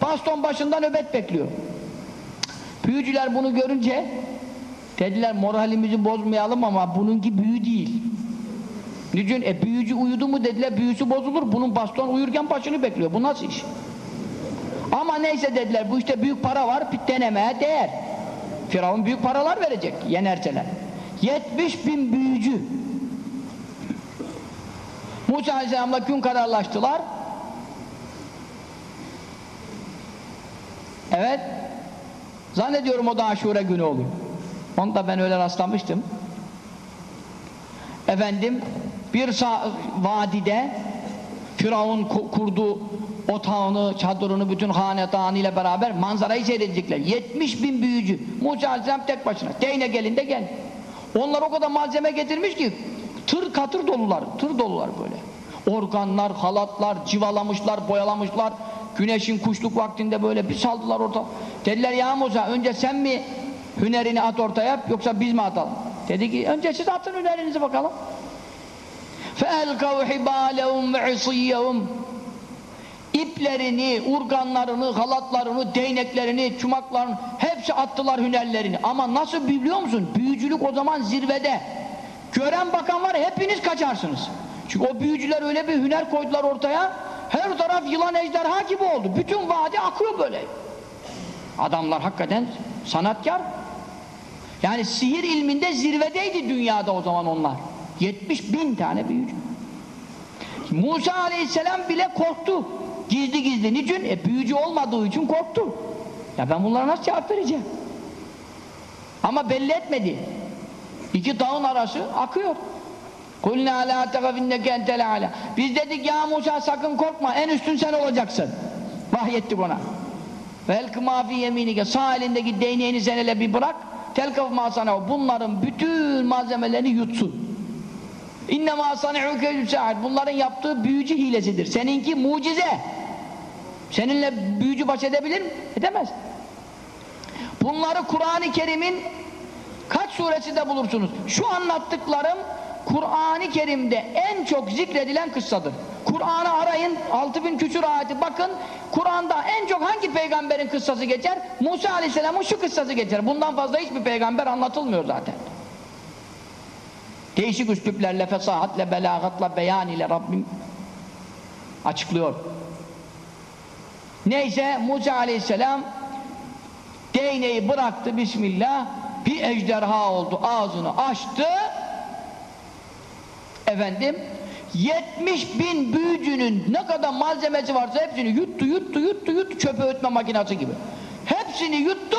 Baston başında nöbet bekliyor. Büyücüler bunu görünce dediler moralimizi bozmayalım ama bununki büyü değil. Niçin? E büyücü uyudu mu dediler büyüsü bozulur. Bunun baston uyurken başını bekliyor. Bu nasıl iş? Ama neyse dediler bu işte büyük para var bir denemeye değer. Firavun büyük paralar verecek yenerseler. 70 bin büyücü Musa Aleyhisselam'la gün kararlaştılar. Evet. Zannediyorum o da aşure günü oluyor. Onu da ben öyle rastlamıştım. Efendim bir vadide Firavun kurdu otağını, çadırını, bütün hanedanı ile beraber manzarayı seyredecekler. 70 bin büyücü. Musa Aleyhisselam tek başına. Deyne gelinde gel. Onlar o kadar malzeme getirmiş ki tır katır dolular, tır dolular böyle. Organlar, halatlar, civalamışlar, boyalamışlar. Güneşin kuşluk vaktinde böyle bir saldılar orta. Dediler ya Musa önce sen mi hünerini at ortaya yoksa biz mi atalım? Dedi ki önce siz atın hünerinizi bakalım. فَاَلْقَوْ حِبَالَهُمْ وَعِصِيَّهُمْ İplerini, urganlarını, halatlarını, değneklerini, çumaklarını hepsi attılar hünerlerini. Ama nasıl biliyor musun? Büyücülük o zaman zirvede. Gören bakan var hepiniz kaçarsınız. Çünkü o büyücüler öyle bir hüner koydular ortaya. Her taraf yılan ejderha gibi oldu. Bütün vadi akıyor böyle. Adamlar hakikaten sanatkar. Yani sihir ilminde zirvedeydi dünyada o zaman onlar. 70 bin tane büyücü. Musa aleyhisselam bile korktu. Gizli gizli. Niçin? E büyücü olmadığı için korktu. Ya ben bunlara nasıl cevap vereceğim? Ama belli etmedi. İki dağın arası akıyor. Kulna la tegafinneke entel ala. Biz dedik ya Musa sakın korkma en üstün sen olacaksın. Vahyettik ona. Velk mafi yeminike sağ elindeki değneğini sen hele bir bırak. Telkaf masana bunların bütün malzemelerini yutsun. İnne ma sani'u Bunların yaptığı büyücü hilesidir. Seninki mucize. Seninle büyücü baş edebilir mi? Edemez. Bunları Kur'an-ı Kerim'in kaç suresinde bulursunuz? Şu anlattıklarım Kur'an-ı Kerim'de en çok zikredilen kıssadır. Kur'an'ı arayın, 6000 küsur ayeti bakın, Kur'an'da en çok hangi peygamberin kıssası geçer? Musa Aleyhisselam'ın şu kıssası geçer. Bundan fazla hiçbir peygamber anlatılmıyor zaten. Değişik üsluplerle, fesahatle, belagatla, beyan ile Rabbim açıklıyor. Neyse Musa Aleyhisselam değneği bıraktı Bismillah bir ejderha oldu ağzını açtı efendim 70 bin büyücünün ne kadar malzemesi varsa hepsini yuttu yuttu yuttu yuttu çöpe ötme makinesi gibi. Hepsini yuttu.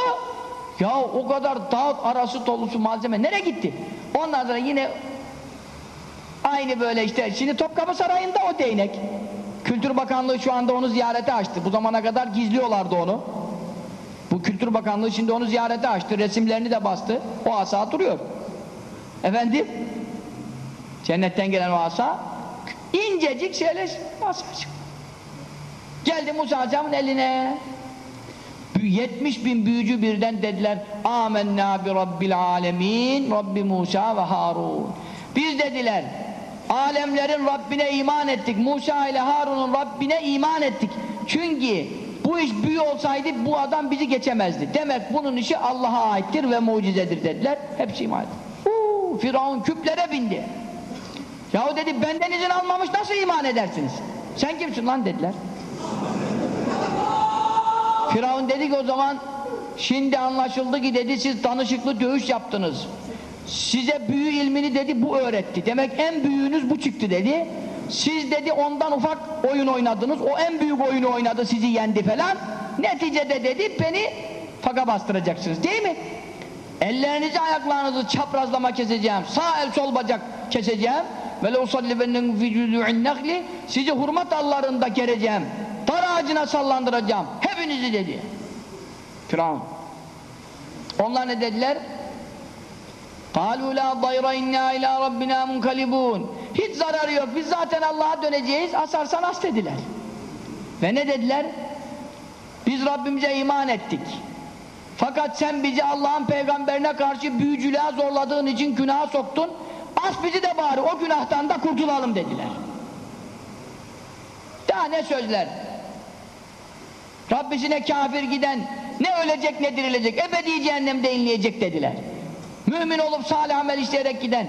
Ya o kadar dağ arası dolusu malzeme nereye gitti? Ondan sonra yine aynı böyle işte şimdi Topkapı Sarayı'nda o değnek. Kültür Bakanlığı şu anda onu ziyarete açtı. Bu zamana kadar gizliyorlardı onu. Bu Kültür Bakanlığı şimdi onu ziyarete açtı. Resimlerini de bastı. O asa duruyor. Efendim Cennetten gelen o asa incecik şöyle asa Geldi Musa Aleyhisselam'ın eline. 70 bin büyücü birden dediler Amenna bi Rabbil alemin Rabbi Musa ve Harun. Biz dediler alemlerin Rabbine iman ettik Musa ile Harun'un Rabbine iman ettik. Çünkü bu iş büyü olsaydı bu adam bizi geçemezdi. Demek bunun işi Allah'a aittir ve mucizedir dediler. Hepsi iman etti. Firavun küplere bindi Yahu dedi benden izin almamış nasıl iman edersiniz? Sen kimsin lan dediler. Firavun dedi ki o zaman şimdi anlaşıldı ki dedi siz danışıklı dövüş yaptınız. Size büyü ilmini dedi bu öğretti. Demek en büyüğünüz bu çıktı dedi. Siz dedi ondan ufak oyun oynadınız. O en büyük oyunu oynadı sizi yendi falan. Neticede dedi beni faka bastıracaksınız değil mi? Ellerinizi ayaklarınızı çaprazlama keseceğim. Sağ el sol bacak keseceğim ve leusallibennehum fi cüzû'in nekli sizi hurma dallarında gereceğim dar ağacına sallandıracağım hepinizi dedi Firavun onlar ne dediler قَالُوا لَا ضَيْرَ اِنَّا اِلَى رَبِّنَا مُنْكَلِبُونَ Hiç zararı yok, biz zaten Allah'a döneceğiz, asarsan as dediler. Ve ne dediler? Biz Rabbimize iman ettik. Fakat sen bizi Allah'ın peygamberine karşı büyücülüğe zorladığın için günaha soktun. Bas bizi de bari o günahtan da kurtulalım dediler. Daha ne sözler. Rabbisine kafir giden ne ölecek ne dirilecek ebedi cehennemde inleyecek dediler. Mümin olup salih amel işleyerek giden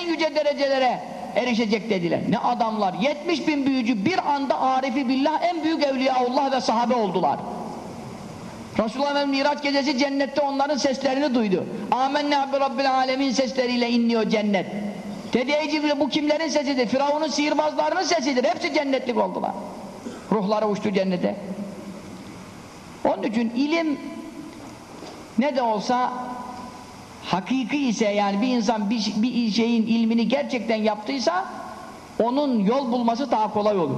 en yüce derecelere erişecek dediler. Ne adamlar 70 bin büyücü bir anda arifi billah en büyük evliyaullah ve sahabe oldular. Resulullah Efendimiz Miraç gecesi cennette onların seslerini duydu. Amenna bi Rabbil Alemin sesleriyle inliyor cennet. Dedi ey Cibril bu kimlerin sesidir? Firavun'un sihirbazlarının sesidir. Hepsi cennetlik oldular. Ruhları uçtu cennete. Onun için ilim ne de olsa hakiki ise yani bir insan bir, bir şeyin ilmini gerçekten yaptıysa onun yol bulması daha kolay olur.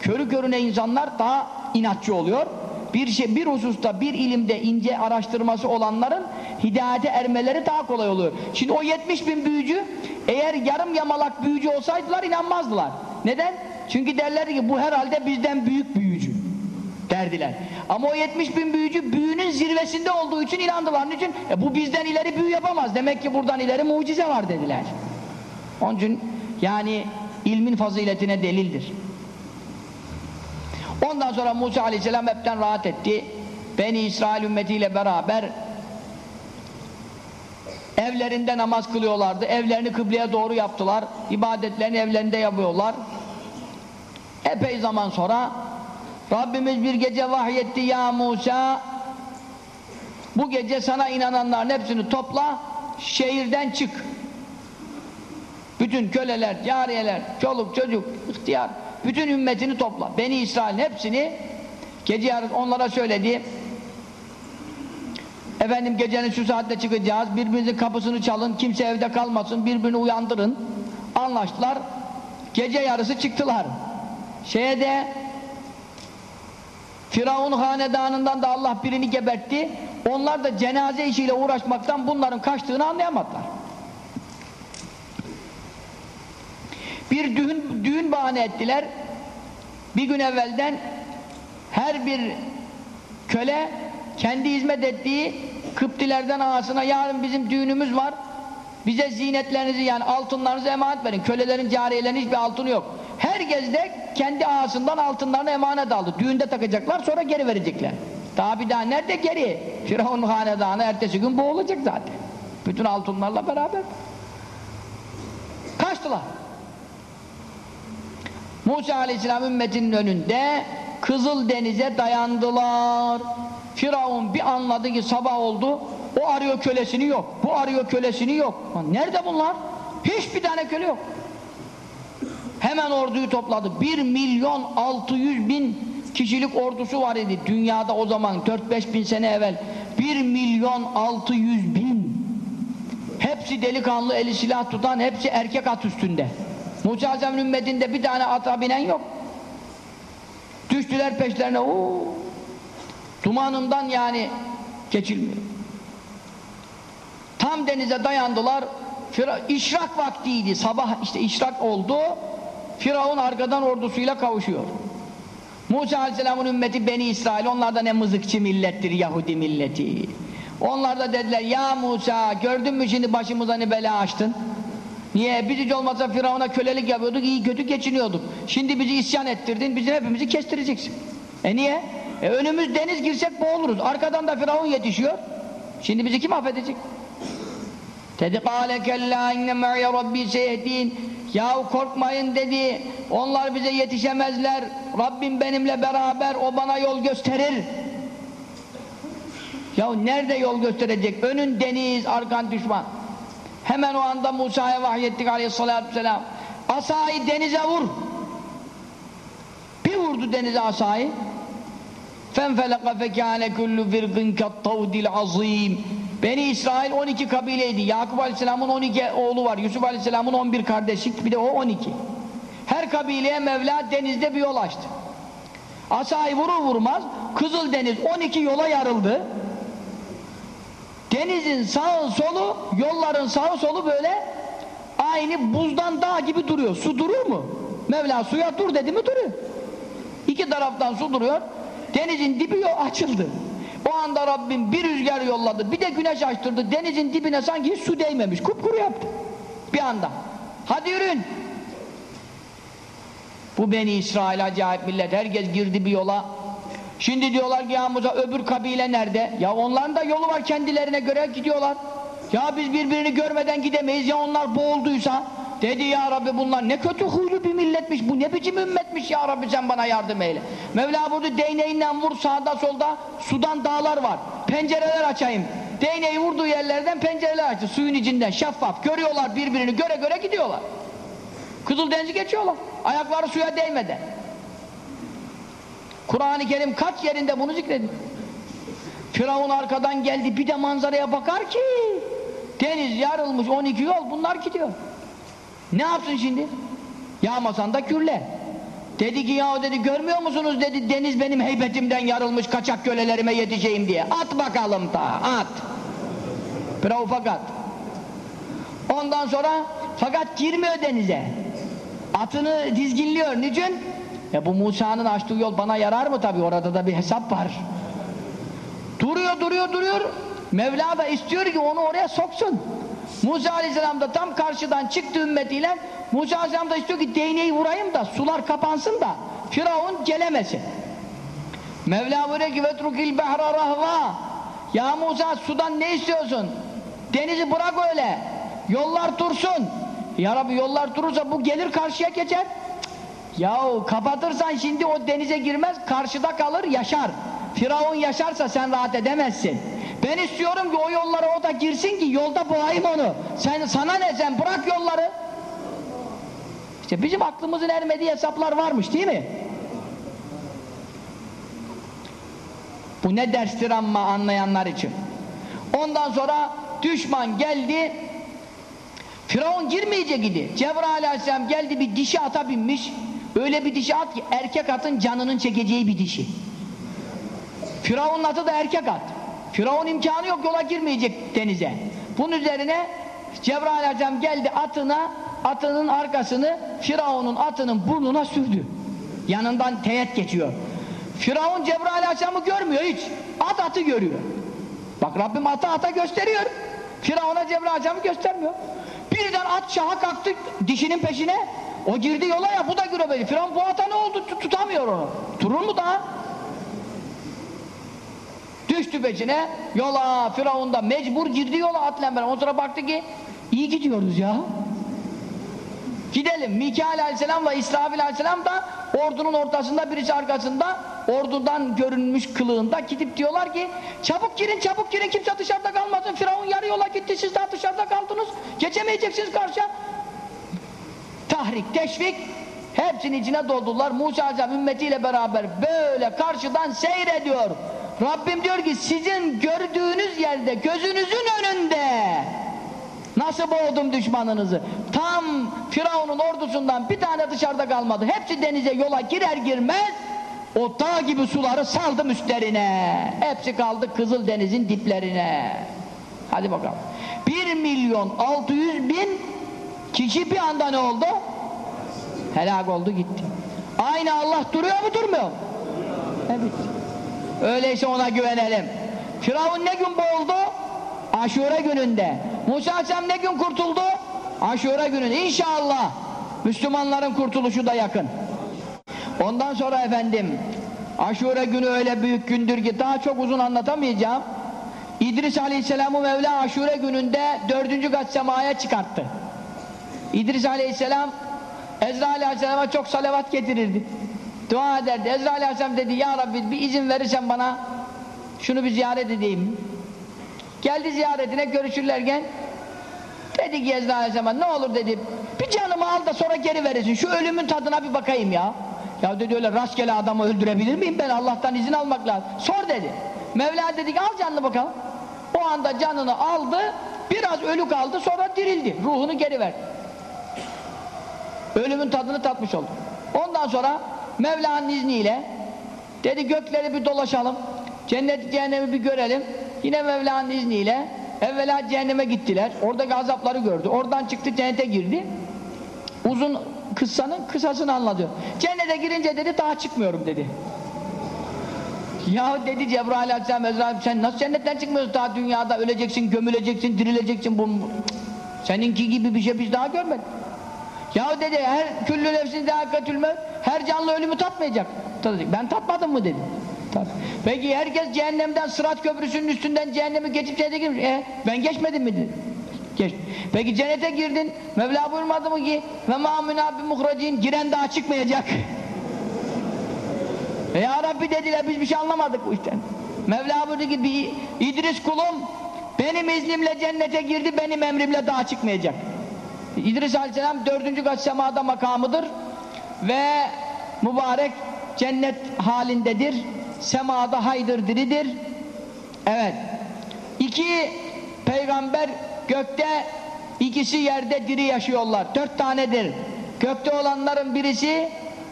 Körü körüne insanlar daha inatçı oluyor. Bir şey bir hususta bir ilimde ince araştırması olanların hidayete ermeleri daha kolay oluyor. Şimdi o 70 bin büyücü eğer yarım yamalak büyücü olsaydılar inanmazdılar. Neden? Çünkü derlerdi ki bu herhalde bizden büyük büyücü derdiler. Ama o 70 bin büyücü büyünün zirvesinde olduğu için inandılar. Onun için e, bu bizden ileri büyü yapamaz. Demek ki buradan ileri mucize var dediler. Onun için yani ilmin faziletine delildir. Ondan sonra Musa aleyhisselam hepten rahat etti. Beni İsrail ümmetiyle beraber evlerinde namaz kılıyorlardı. Evlerini kıbleye doğru yaptılar. İbadetlerini evlerinde yapıyorlar. Epey zaman sonra Rabbimiz bir gece vahyetti ya Musa bu gece sana inananların hepsini topla şehirden çık bütün köleler, cariyeler, çoluk çocuk, ihtiyar bütün ümmetini topla. Beni İsrail'in hepsini gece yarısı onlara söyledi. Efendim gecenin şu saatte çıkacağız. Birbirinizin kapısını çalın. Kimse evde kalmasın. Birbirini uyandırın. Anlaştılar. Gece yarısı çıktılar. Şeye de Firavun hanedanından da Allah birini gebertti. Onlar da cenaze işiyle uğraşmaktan bunların kaçtığını anlayamadılar. Bir düğün, düğün bahane ettiler. Bir gün evvelden her bir köle kendi hizmet ettiği Kıptilerden ağasına yarın bizim düğünümüz var. Bize zinetlerinizi yani altınlarınızı emanet verin. Kölelerin, cariyelerin hiçbir altını yok. Herkes de kendi ağasından altınlarını emanet aldı. Düğünde takacaklar sonra geri verecekler. Daha bir daha nerede geri? Firavun hanedanı ertesi gün boğulacak zaten. Bütün altınlarla beraber. Kaçtılar. Musa aleyhisselam ümmetinin önünde Kızıl Deniz'e dayandılar. Firavun bir anladı ki sabah oldu. O arıyor kölesini yok. Bu arıyor kölesini yok. Nerede bunlar? Hiçbir tane köle yok. Hemen orduyu topladı. 1 milyon 600 bin kişilik ordusu var idi dünyada o zaman 4-5 bin sene evvel. 1 milyon 600 bin. Hepsi delikanlı eli silah tutan hepsi erkek at üstünde. Musa Aleyhisselam'ın ümmetinde bir tane ata binen yok. Düştüler peşlerine. Oo. Dumanından yani geçilmiyor. Tam denize dayandılar. İşrak vaktiydi. Sabah işte işrak oldu. Firavun arkadan ordusuyla kavuşuyor. Musa Aleyhisselam'ın ümmeti Beni İsrail onlar da ne mızıkçı millettir Yahudi milleti. Onlar da dediler ya Musa gördün mü şimdi başımıza ne bela açtın? Niye? Biz hiç olmazsa Firavun'a kölelik yapıyorduk, iyi kötü geçiniyorduk. Şimdi bizi isyan ettirdin, bizim hepimizi kestireceksin. E niye? E önümüz deniz girsek boğuluruz. Arkadan da Firavun yetişiyor. Şimdi bizi kim affedecek? Dedi kâle kellâ inne me'ye rabbi seyehdin. Yahu korkmayın dedi. Onlar bize yetişemezler. Rabbim benimle beraber o bana yol gösterir. Ya nerede yol gösterecek? Önün deniz, arkan düşman. Hemen o anda Musa'ya vahyettik aleyhissalatü vesselam. Asayı denize vur. Bir vurdu denize asayı. فَنْفَلَقَ فَكَانَ كُلُّ فِرْقٍ كَالطَّوْدِ الْعَظِيمِ Beni İsrail 12 kabileydi. Yakup Aleyhisselam'ın 12 oğlu var. Yusuf Aleyhisselam'ın 11 kardeşi. Bir de o 12. Her kabileye Mevla denizde bir yol açtı. Asayı vurur vurmaz Kızıl Deniz 12 yola yarıldı. denizin sağı solu yolların sağı solu böyle aynı buzdan dağ gibi duruyor. Su durur mu? Mevla suya dur dedi mi duruyor. İki taraftan su duruyor. Denizin dibi yol açıldı. O anda Rabbim bir rüzgar yolladı bir de güneş açtırdı. Denizin dibine sanki hiç su değmemiş kupkuru yaptı bir anda. Hadi yürüyün. Bu Beni İsrail acayip millet herkes girdi bir yola Şimdi diyorlar ki ya Musa öbür kabile nerede? Ya onların da yolu var kendilerine göre gidiyorlar. Ya biz birbirini görmeden gidemeyiz ya onlar boğulduysa. Dedi ya Rabbi bunlar ne kötü huylu bir milletmiş bu ne biçim ümmetmiş ya Rabbi sen bana yardım eyle. Mevla burada değneğinle vur sağda solda sudan dağlar var. Pencereler açayım. Değneği vurduğu yerlerden pencereler açtı suyun içinden şeffaf. Görüyorlar birbirini göre göre gidiyorlar. Kızıldeniz'i geçiyorlar. Ayakları suya değmeden. Kur'an-ı Kerim kaç yerinde bunu zikrediyor. Firavun arkadan geldi bir de manzaraya bakar ki deniz yarılmış 12 yol bunlar gidiyor. Ne yapsın şimdi? Yağmasan da kürle. Dedi ki ya dedi görmüyor musunuz dedi deniz benim heybetimden yarılmış kaçak kölelerime yeteceğim diye. At bakalım da at. Bravo fakat. Ondan sonra fakat girmiyor denize. Atını dizginliyor. Niçin? E bu Musa'nın açtığı yol bana yarar mı tabi orada da bir hesap var. Duruyor duruyor duruyor. Mevla da istiyor ki onu oraya soksun. Musa Aleyhisselam da tam karşıdan çıktı ümmetiyle Musa Aleyhisselam da istiyor ki değneği vurayım da sular kapansın da Firavun gelemesin. Mevla buyuruyor ki vetrukil behra rahva Ya Musa sudan ne istiyorsun? Denizi bırak öyle. Yollar dursun. Ya Rabbi yollar durursa bu gelir karşıya geçer. Yahu kapatırsan şimdi o denize girmez karşıda kalır yaşar. Firavun yaşarsa sen rahat edemezsin. Ben istiyorum ki o yollara o da girsin ki yolda boğayım onu. Sen sana ne sen bırak yolları. İşte bizim aklımızın ermediği hesaplar varmış değil mi? Bu ne derstir ama anlayanlar için. Ondan sonra düşman geldi Firavun girmeyecek idi. Cebrail aleyhisselam geldi bir dişi ata binmiş. Öyle bir dişi at ki erkek atın canının çekeceği bir dişi. Firavun'un atı da erkek at. Firavun imkanı yok yola girmeyecek denize. Bunun üzerine Cebrail aleyhisselam geldi atına atının arkasını Firavun'un atının burnuna sürdü. Yanından teğet geçiyor. Firavun Cebrail aleyhisselamı görmüyor hiç. At atı görüyor. Bak Rabbim atı ata gösteriyor. Firavun'a Cebrail aleyhisselamı göstermiyor. Birden at şaha kalktı dişinin peşine. O girdi yola ya bu da gürebeli. Firavun bu ata ne oldu? Tutamıyor onu. Durur mu daha? Düştü peşine yola Firavun da mecbur girdi yola atlen ben. O sıra baktı ki iyi gidiyoruz ya. Gidelim. Mikail aleyhisselam ve İsrafil aleyhisselam da ordunun ortasında birisi arkasında ordudan görünmüş kılığında gidip diyorlar ki çabuk girin çabuk girin kimse dışarıda kalmasın. Firavun yarı yola gitti siz daha dışarıda kaldınız. Geçemeyeceksiniz karşıya. Tahrik, teşvik hepsinin içine doldular. Musa aleyhisselam ümmetiyle beraber böyle karşıdan seyrediyor. Rabbim diyor ki sizin gördüğünüz yerde gözünüzün önünde nasıl boğdum düşmanınızı? Tam Firavun'un ordusundan bir tane dışarıda kalmadı. Hepsi denize yola girer girmez o dağ gibi suları saldım üstlerine. Hepsi kaldı Kızıl Deniz'in diplerine. Hadi bakalım. 1 milyon 600 bin kişi bir anda ne oldu? helak oldu gitti aynı Allah duruyor mu durmuyor mu? evet Öyleyse ona güvenelim. Firavun ne gün boğuldu? Aşure gününde. Musa Aleyhisselam ne gün kurtuldu? Aşure gününde. İnşallah Müslümanların kurtuluşu da yakın. Ondan sonra efendim Aşure günü öyle büyük gündür ki daha çok uzun anlatamayacağım. İdris Aleyhisselam'ı Mevla Aşure gününde dördüncü kat semaya çıkarttı. İdris Aleyhisselam Ezrail Aleyhisselam'a çok salavat getirirdi. Dua ederdi. Ezrail Aleyhisselam dedi ya Rabbi bir izin verirsen bana şunu bir ziyaret edeyim. Geldi ziyaretine görüşürlerken dedi ki Ezrail Aleyhisselam'a ne olur dedi bir canımı al da sonra geri verirsin. Şu ölümün tadına bir bakayım ya. Ya dedi öyle rastgele adamı öldürebilir miyim ben? Allah'tan izin almak lazım. Sor dedi. Mevla dedi ki al canını bakalım. O anda canını aldı biraz ölü kaldı sonra dirildi. Ruhunu geri verdi. Ölümün tadını tatmış oldu. Ondan sonra Mevla'nın izniyle dedi gökleri bir dolaşalım cennet cehennemi bir görelim yine Mevla'nın izniyle evvela cehenneme gittiler. Oradaki azapları gördü. Oradan çıktı cennete girdi. Uzun kıssanın kısasını anladı. Cennete girince dedi daha çıkmıyorum dedi. Ya dedi Cebrail aleyhisselam Ezrail sen nasıl cennetten çıkmıyorsun daha dünyada öleceksin, gömüleceksin, dirileceksin bu seninki gibi bir şey biz daha görmedik. Ya dedi her küllü nefsin zâkatül her canlı ölümü tatmayacak. Ben tatmadım mı dedi. Tabii. Peki herkes cehennemden sırat köprüsünün üstünden cehennemi geçip cennete girmiş. E, ben geçmedim mi dedi. Geç. Peki cennete girdin. Mevla buyurmadı mı ki ve ma abi muhracin giren daha çıkmayacak. E ya Rabbi dediler biz bir şey anlamadık bu işten. Mevla buyurdu ki bir İdris kulum benim iznimle cennete girdi benim emrimle daha çıkmayacak. İdris Aleyhisselam dördüncü kat semada makamıdır ve mübarek cennet halindedir. Semada haydır diridir. Evet. İki peygamber gökte ikisi yerde diri yaşıyorlar. Dört tanedir. Gökte olanların birisi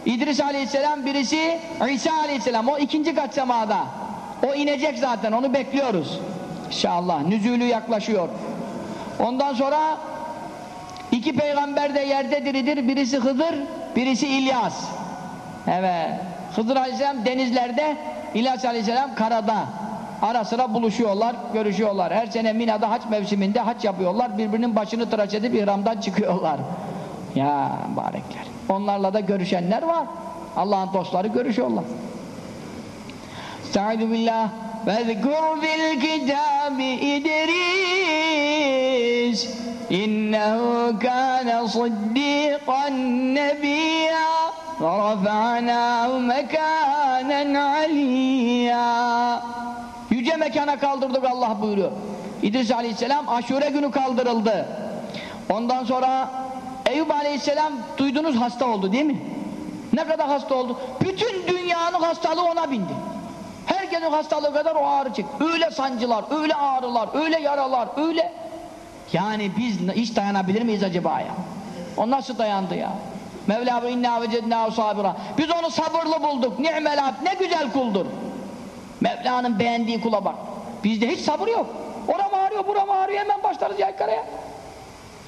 İdris Aleyhisselam birisi İsa Aleyhisselam o ikinci kat semada o inecek zaten onu bekliyoruz İnşallah nüzülü yaklaşıyor ondan sonra iki peygamber de yerde diridir birisi Hızır birisi İlyas evet Hızır Aleyhisselam denizlerde İlyas Aleyhisselam karada ara sıra buluşuyorlar görüşüyorlar her sene Mina'da haç mevsiminde haç yapıyorlar birbirinin başını tıraş edip ihramdan çıkıyorlar ya barekler Onlarla da görüşenler var. Allah'ın dostları görüşüyorlar. Estaizu billah وَذْكُرْ فِي الْكِتَابِ إِدْرِيسِ إِنَّهُ كَانَ صِدِّيقًا نَبِيًّا وَرَفَعْنَاهُ مَكَانًا عَلِيًّا Yüce mekana kaldırdık Allah buyuruyor. İdris Aleyhisselam aşure günü kaldırıldı. Ondan sonra Eyüp Aleyhisselam duydunuz hasta oldu değil mi? Ne kadar hasta oldu? Bütün dünyanın hastalığı ona bindi. Herkesin hastalığı kadar o ağrı çıktı. Öyle sancılar, öyle ağrılar, öyle yaralar, öyle... yani biz hiç dayanabilir miyiz acaba ya? O nasıl dayandı ya? Mevla bu inna vecednâhu sabira. Biz onu sabırlı bulduk. Ni'mel abd, ne güzel kuldur. Mevla'nın beğendiği kula bak. Bizde hiç sabır yok. Oram ağrıyor, buram ağrıyor, hemen başlarız yaykaraya.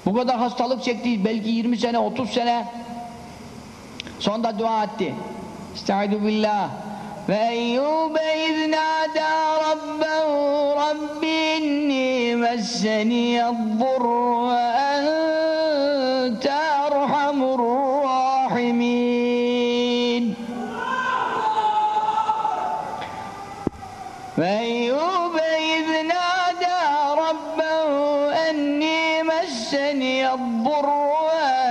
Bu kadar hastalık çekti belki 20 sene 30 sene sonra dua etti Estaizu billah فأيوب إذ نادى ربه رب إني مسني الضر وأنت أرحم الراحمين. فأيوب إذ نادى ربه أني مسني الضر وأنت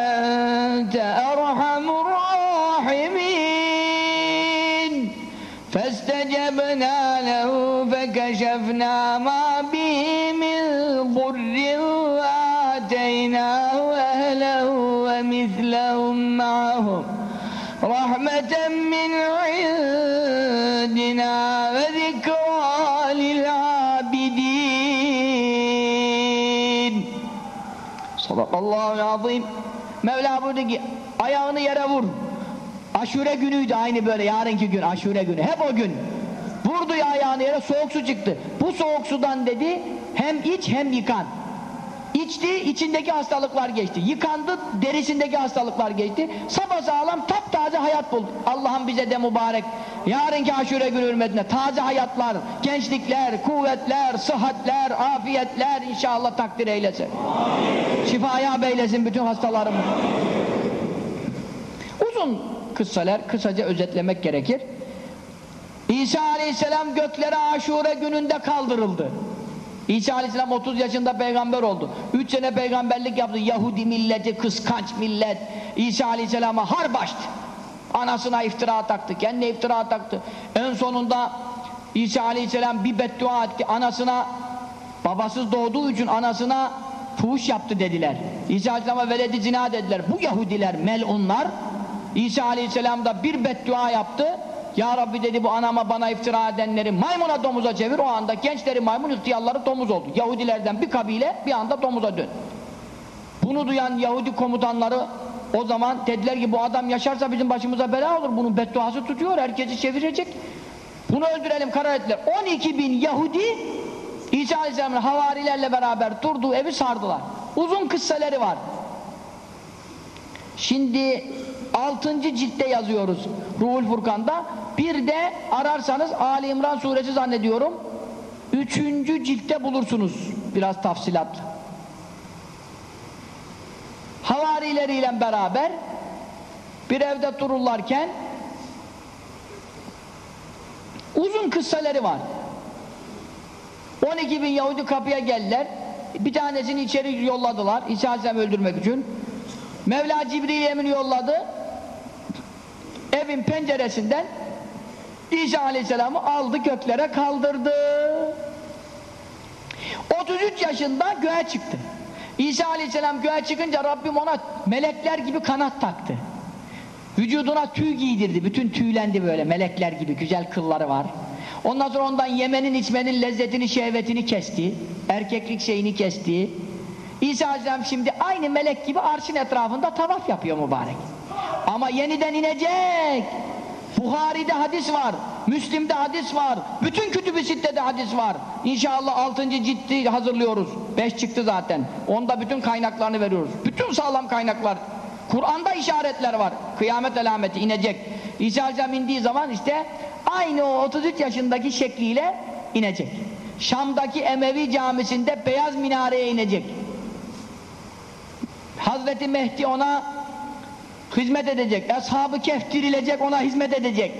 Sadakallahu azim. Mevla buyurdu ki ayağını yere vur. Aşure günüydü aynı böyle yarınki gün aşure günü. Hep o gün. Vurdu ya ayağını yere soğuk su çıktı. Bu soğuk sudan dedi hem iç hem yıkan. İçti, içindeki hastalıklar geçti. Yıkandı, derisindeki hastalıklar geçti. Sapasağlam, taptaze hayat buldu. Allah'ım bize de mübarek. Yarınki aşure günü hürmetine taze hayatlar, gençlikler, kuvvetler, sıhhatler, afiyetler inşallah takdir eylesin. Amin. Şifaya beylesin bütün hastalarımı. Uzun kıssalar, kısaca özetlemek gerekir. İsa aleyhisselam göklere aşure gününde kaldırıldı. İsa aleyhisselam 30 yaşında peygamber oldu. 3 sene peygamberlik yaptı. Yahudi milleti, kıskanç millet. İsa aleyhisselama harp açtı. Anasına iftira taktı, kendine iftira taktı. En sonunda İsa aleyhisselam bir beddua etti. Anasına, babasız doğduğu için anasına fuhuş yaptı dediler. İsa aleyhisselama veledi zina dediler. Bu Yahudiler, melunlar İsa aleyhisselam da bir beddua yaptı. Ya Rabbi dedi bu anama bana iftira edenleri maymuna domuza çevir. O anda gençleri maymun, ihtiyarları domuz oldu. Yahudilerden bir kabile bir anda domuza dön. Bunu duyan Yahudi komutanları o zaman dediler ki bu adam yaşarsa bizim başımıza bela olur. Bunun bedduası tutuyor. Herkesi çevirecek. Bunu öldürelim karar ettiler. 12 bin Yahudi İsa Aleyhisselam'ın havarilerle beraber durduğu evi sardılar. Uzun kıssaları var. Şimdi 6. ciltte yazıyoruz Ruhul Furkan'da. Bir de ararsanız Ali İmran suresi zannediyorum. 3. ciltte bulursunuz biraz tafsilatlı. Havarileriyle beraber bir evde dururlarken uzun kıssaları var. 12 bin Yahudi kapıya geldiler. Bir tanesini içeri yolladılar. İsa öldürmek için. Mevla Cibril Emin yolladı. Evin penceresinden İsa Aleyhisselam'ı aldı göklere kaldırdı. 33 yaşında göğe çıktı. İsa Aleyhisselam göğe çıkınca Rabbim ona melekler gibi kanat taktı. Vücuduna tüy giydirdi. Bütün tüylendi böyle melekler gibi güzel kılları var. Ondan sonra ondan yemenin içmenin lezzetini şehvetini kesti. Erkeklik şeyini kesti. İsa Aleyhisselam şimdi aynı melek gibi arşın etrafında tavaf yapıyor mübarek. Ama yeniden inecek. Buhari'de hadis var. Müslim'de hadis var. Bütün kütüb-i sittede hadis var. İnşallah 6. ciddi hazırlıyoruz. 5 çıktı zaten. Onda bütün kaynaklarını veriyoruz. Bütün sağlam kaynaklar. Kur'an'da işaretler var. Kıyamet alameti inecek. İsa Aleyhisselam indiği zaman işte aynı o 33 yaşındaki şekliyle inecek. Şam'daki Emevi camisinde beyaz minareye inecek. Hazreti Mehdi ona hizmet edecek. Ashab-ı Kehf dirilecek ona hizmet edecek.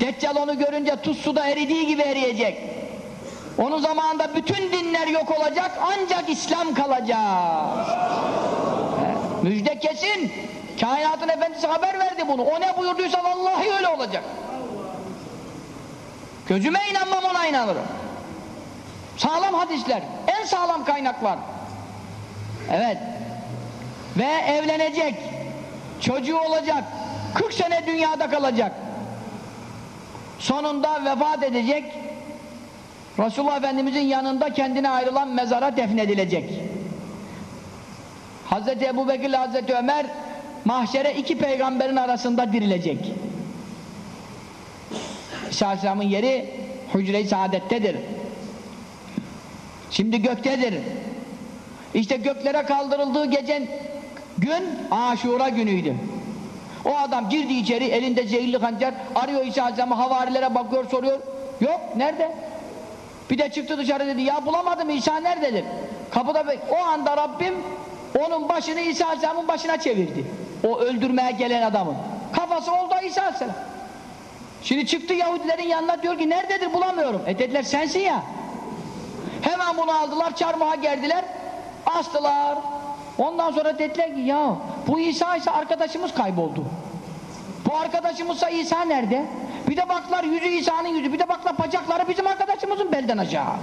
Deccal onu görünce tuz suda eridiği gibi eriyecek. Onun zamanında bütün dinler yok olacak ancak İslam kalacak. Müjde kesin. Kainatın efendisi haber verdi bunu. O ne buyurduysa vallahi öyle olacak. Gözüme inanmam ona inanırım. Sağlam hadisler. En sağlam kaynaklar. Evet. Ve evlenecek. Çocuğu olacak. 40 sene dünyada kalacak. Sonunda vefat edecek. Resulullah Efendimizin yanında kendine ayrılan mezara defnedilecek. Hazreti Ebu Bekir ile Hazreti Ömer mahşere iki peygamberin arasında dirilecek. Aleyhisselam'ın yeri hücre-i saadettedir. Şimdi göktedir. İşte göklere kaldırıldığı gecen gün aşura günüydü. O adam girdi içeri elinde zehirli hançer arıyor İsa Aleyhisselam'ı havarilere bakıyor soruyor. Yok nerede? Bir de çıktı dışarı dedi ya bulamadım İsa nerededir? Kapıda o anda Rabbim onun başını İsa Aleyhisselam'ın başına çevirdi. O öldürmeye gelen adamın. Kafası oldu İsa Aleyhisselam. Şimdi çıktı Yahudilerin yanına diyor ki nerededir bulamıyorum. E dediler sensin ya. Hemen bunu aldılar çarmıha gerdiler. Astılar. Ondan sonra dediler ki ya bu İsa ise arkadaşımız kayboldu. Bu arkadaşımızsa İsa nerede? Bir de baklar yüzü İsa'nın yüzü, bir de baklar bacakları bizim arkadaşımızın belden aşağı.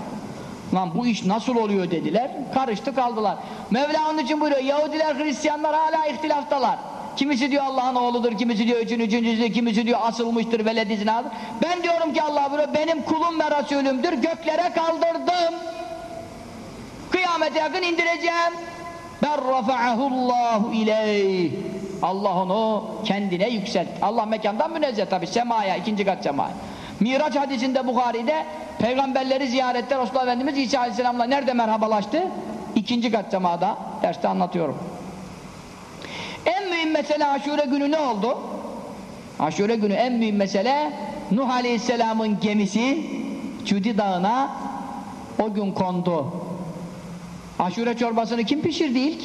Lan bu iş nasıl oluyor dediler, karıştı kaldılar. Mevla onun için buyuruyor, Yahudiler, Hristiyanlar hala ihtilaftalar. Kimisi diyor Allah'ın oğludur, kimisi diyor üçün üçüncüsü, kimisi diyor asılmıştır veledi zinadır. Ben diyorum ki Allah buyuruyor, benim kulum ve Resulümdür, göklere kaldırdım. Kıyamete yakın indireceğim. Ben rafa'ahullahu ileyh. Allah onu kendine yükselt. Allah mekandan münezzeh tabi semaya, ikinci kat semaya. Miraç hadisinde Bukhari'de peygamberleri ziyarette Resulullah Efendimiz İsa Aleyhisselam'la nerede merhabalaştı? İkinci kat semada. Derste anlatıyorum. En mühim mesele aşure günü ne oldu? Aşure günü en mühim mesele Nuh Aleyhisselam'ın gemisi Cudi Dağı'na o gün kondu. Aşure çorbasını kim pişirdi ilk?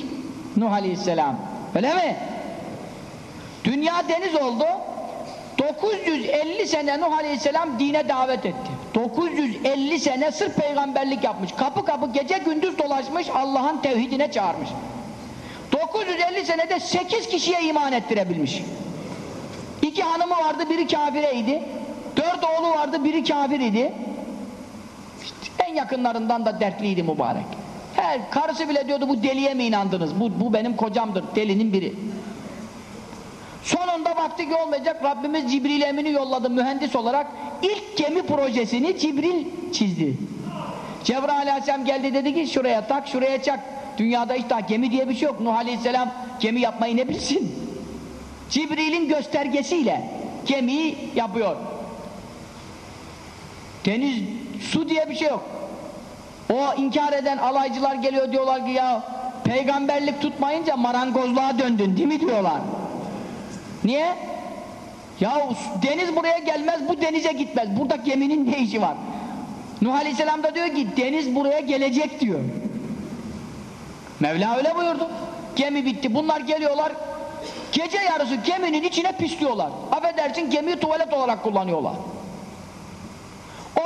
Nuh Aleyhisselam. Öyle mi? Dünya deniz oldu. 950 sene Nuh Aleyhisselam dine davet etti. 950 sene sırf peygamberlik yapmış. Kapı kapı gece gündüz dolaşmış Allah'ın tevhidine çağırmış. 950 senede 8 kişiye iman ettirebilmiş. İki hanımı vardı, biri kafireydi. Dört oğlu vardı, biri kafir idi. İşte en yakınlarından da dertliydi mübarek. Her karısı bile diyordu bu deliye mi inandınız? Bu, bu benim kocamdır, delinin biri. Sonunda vakti ki olmayacak Rabbimiz Cibril Emin'i yolladı mühendis olarak. ilk gemi projesini Cibril çizdi. Cebrail Aleyhisselam geldi dedi ki şuraya tak, şuraya çak. Dünyada hiç daha gemi diye bir şey yok. Nuh Aleyhisselam gemi yapmayı ne bilsin? Cibril'in göstergesiyle gemiyi yapıyor. Deniz, su diye bir şey yok. O inkar eden alaycılar geliyor diyorlar ki ya peygamberlik tutmayınca marangozluğa döndün değil mi diyorlar. Niye? Ya deniz buraya gelmez bu denize gitmez. Burada geminin ne işi var? Nuh Aleyhisselam da diyor ki deniz buraya gelecek diyor. Mevla öyle buyurdu. Gemi bitti. Bunlar geliyorlar. Gece yarısı geminin içine pisliyorlar. Affedersin gemiyi tuvalet olarak kullanıyorlar.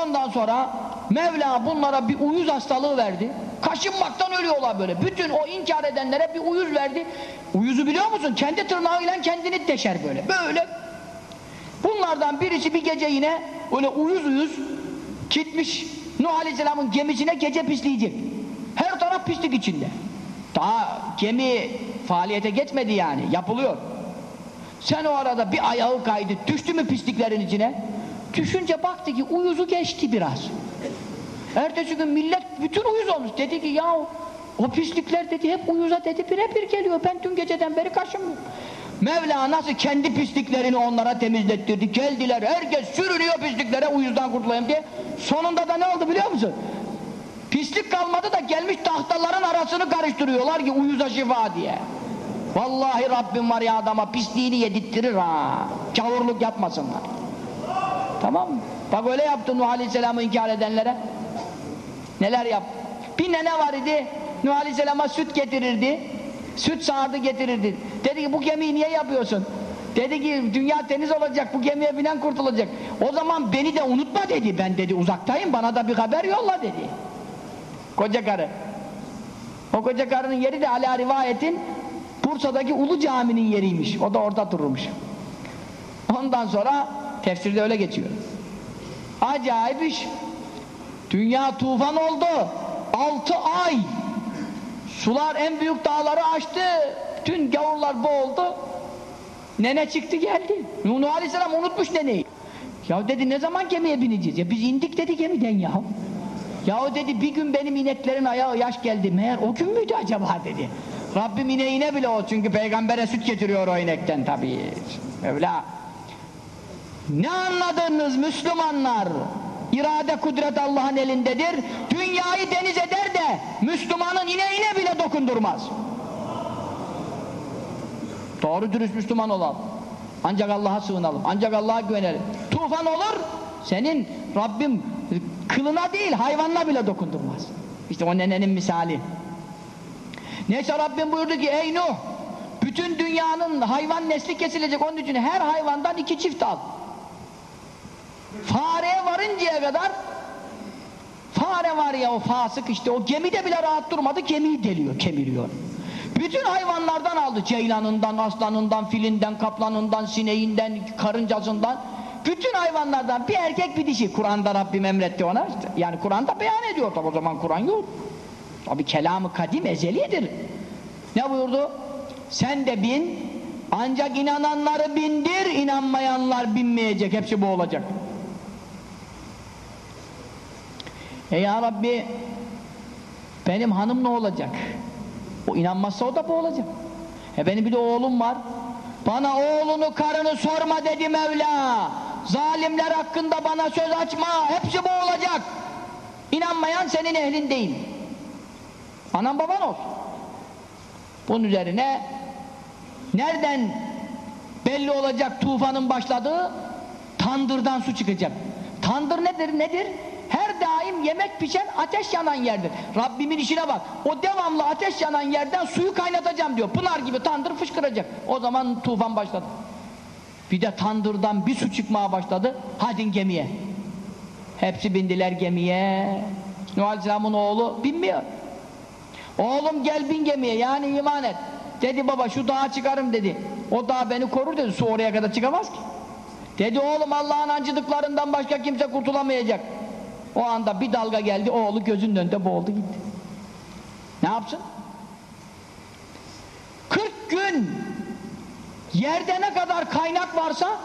Ondan sonra Mevla bunlara bir uyuz hastalığı verdi. Kaşınmaktan ölüyorlar böyle. Bütün o inkar edenlere bir uyuz verdi. Uyuzu biliyor musun? Kendi tırnağıyla kendini deşer böyle. Böyle. Bunlardan birisi bir gece yine öyle uyuz uyuz gitmiş Nuh Aleyhisselam'ın gemisine gece pisleyecek. Her taraf pislik içinde. Daha gemi faaliyete geçmedi yani. Yapılıyor. Sen o arada bir ayağı kaydı. Düştü mü pisliklerin içine? Düşünce baktı ki uyuzu geçti biraz. Ertesi gün millet bütün uyuz olmuş. Dedi ki ya o pislikler dedi hep uyuza dedi birebir geliyor. Ben dün geceden beri kaşınmıyorum. Mevla nasıl kendi pisliklerini onlara temizlettirdi. Geldiler herkes sürünüyor pisliklere uyuzdan kurtulayım diye. Sonunda da ne oldu biliyor musun? Pislik kalmadı da gelmiş tahtaların arasını karıştırıyorlar ki uyuza şifa diye. Vallahi Rabbim var ya adama pisliğini yedirttirir ha. Kavurluk yapmasınlar. Tamam mı? Bak öyle yaptı Nuh Aleyhisselam'ı inkar edenlere. Neler yap? Bir nene var idi. Nuh Aleyhisselam'a süt getirirdi. Süt sağardı getirirdi. Dedi ki bu gemiyi niye yapıyorsun? Dedi ki dünya deniz olacak bu gemiye binen kurtulacak. O zaman beni de unutma dedi. Ben dedi uzaktayım bana da bir haber yolla dedi. Koca karı. O koca karının yeri de ala rivayetin Bursa'daki Ulu Cami'nin yeriymiş. O da orada dururmuş. Ondan sonra tefsirde öyle geçiyor. Acayip iş. Dünya tufan oldu. Altı ay. Sular en büyük dağları açtı. Tüm gavurlar boğuldu. Nene çıktı geldi. Nuh Aleyhisselam unutmuş neneyi. Ya dedi ne zaman gemiye bineceğiz? Ya biz indik dedi gemiden ya. Ya o dedi bir gün benim ineklerin ayağı yaş geldi. Meğer o gün müydü acaba dedi. Rabbim ineğine bile o çünkü peygambere süt getiriyor o inekten tabii. Mevla. Ne anladınız Müslümanlar? İrade kudret Allah'ın elindedir. Dünyayı deniz eder de Müslümanın ineğine bile dokundurmaz. Doğru dürüst Müslüman olalım. Ancak Allah'a sığınalım. Ancak Allah'a güvenelim. Tufan olur, senin Rabbim kılına değil hayvanına bile dokundurmaz. İşte o nenenin misali. Neyse Rabbim buyurdu ki ey Nuh bütün dünyanın hayvan nesli kesilecek onun için her hayvandan iki çift al. Fareye varıncaya kadar fare var ya o fasık işte o gemide bile rahat durmadı gemiyi deliyor kemiriyor. Bütün hayvanlardan aldı. Ceylanından, aslanından, filinden, kaplanından, sineğinden, karıncasından. Bütün hayvanlardan bir erkek bir dişi. Kur'an'da Rabbim emretti ona. İşte. Yani Kur'an'da beyan ediyor. Tabi o zaman Kur'an yok. Tabi kelamı kadim ezelidir. Ne buyurdu? Sen de bin, ancak inananları bindir, inanmayanlar binmeyecek. Hepsi bu olacak. E ya Rabbi, benim hanım ne olacak? O inanmazsa o da bu olacak. E benim bir de oğlum var. Bana oğlunu karını sorma dedi Mevla. Zalimler hakkında bana söz açma. Hepsi bu olacak. İnanmayan senin ehlin değil. Anan baban olsun. Bunun üzerine nereden belli olacak tufanın başladığı? Tandırdan su çıkacak. Tandır nedir? Nedir? Her daim yemek pişen ateş yanan yerdir. Rabbimin işine bak. O devamlı ateş yanan yerden suyu kaynatacağım diyor. Pınar gibi tandır fışkıracak. O zaman tufan başladı. Bir de tandırdan bir su çıkmaya başladı. Hadi gemiye. Hepsi bindiler gemiye. Nuh Aleyhisselam'ın oğlu binmiyor. Oğlum gel bin gemiye yani iman et. Dedi baba şu dağa çıkarım dedi. O dağ beni korur dedi. Su oraya kadar çıkamaz ki. Dedi oğlum Allah'ın ancıdıklarından başka kimse kurtulamayacak. O anda bir dalga geldi, oğlu gözünün önünde boğuldu gitti. Ne yapsın? 40 gün yerde ne kadar kaynak varsa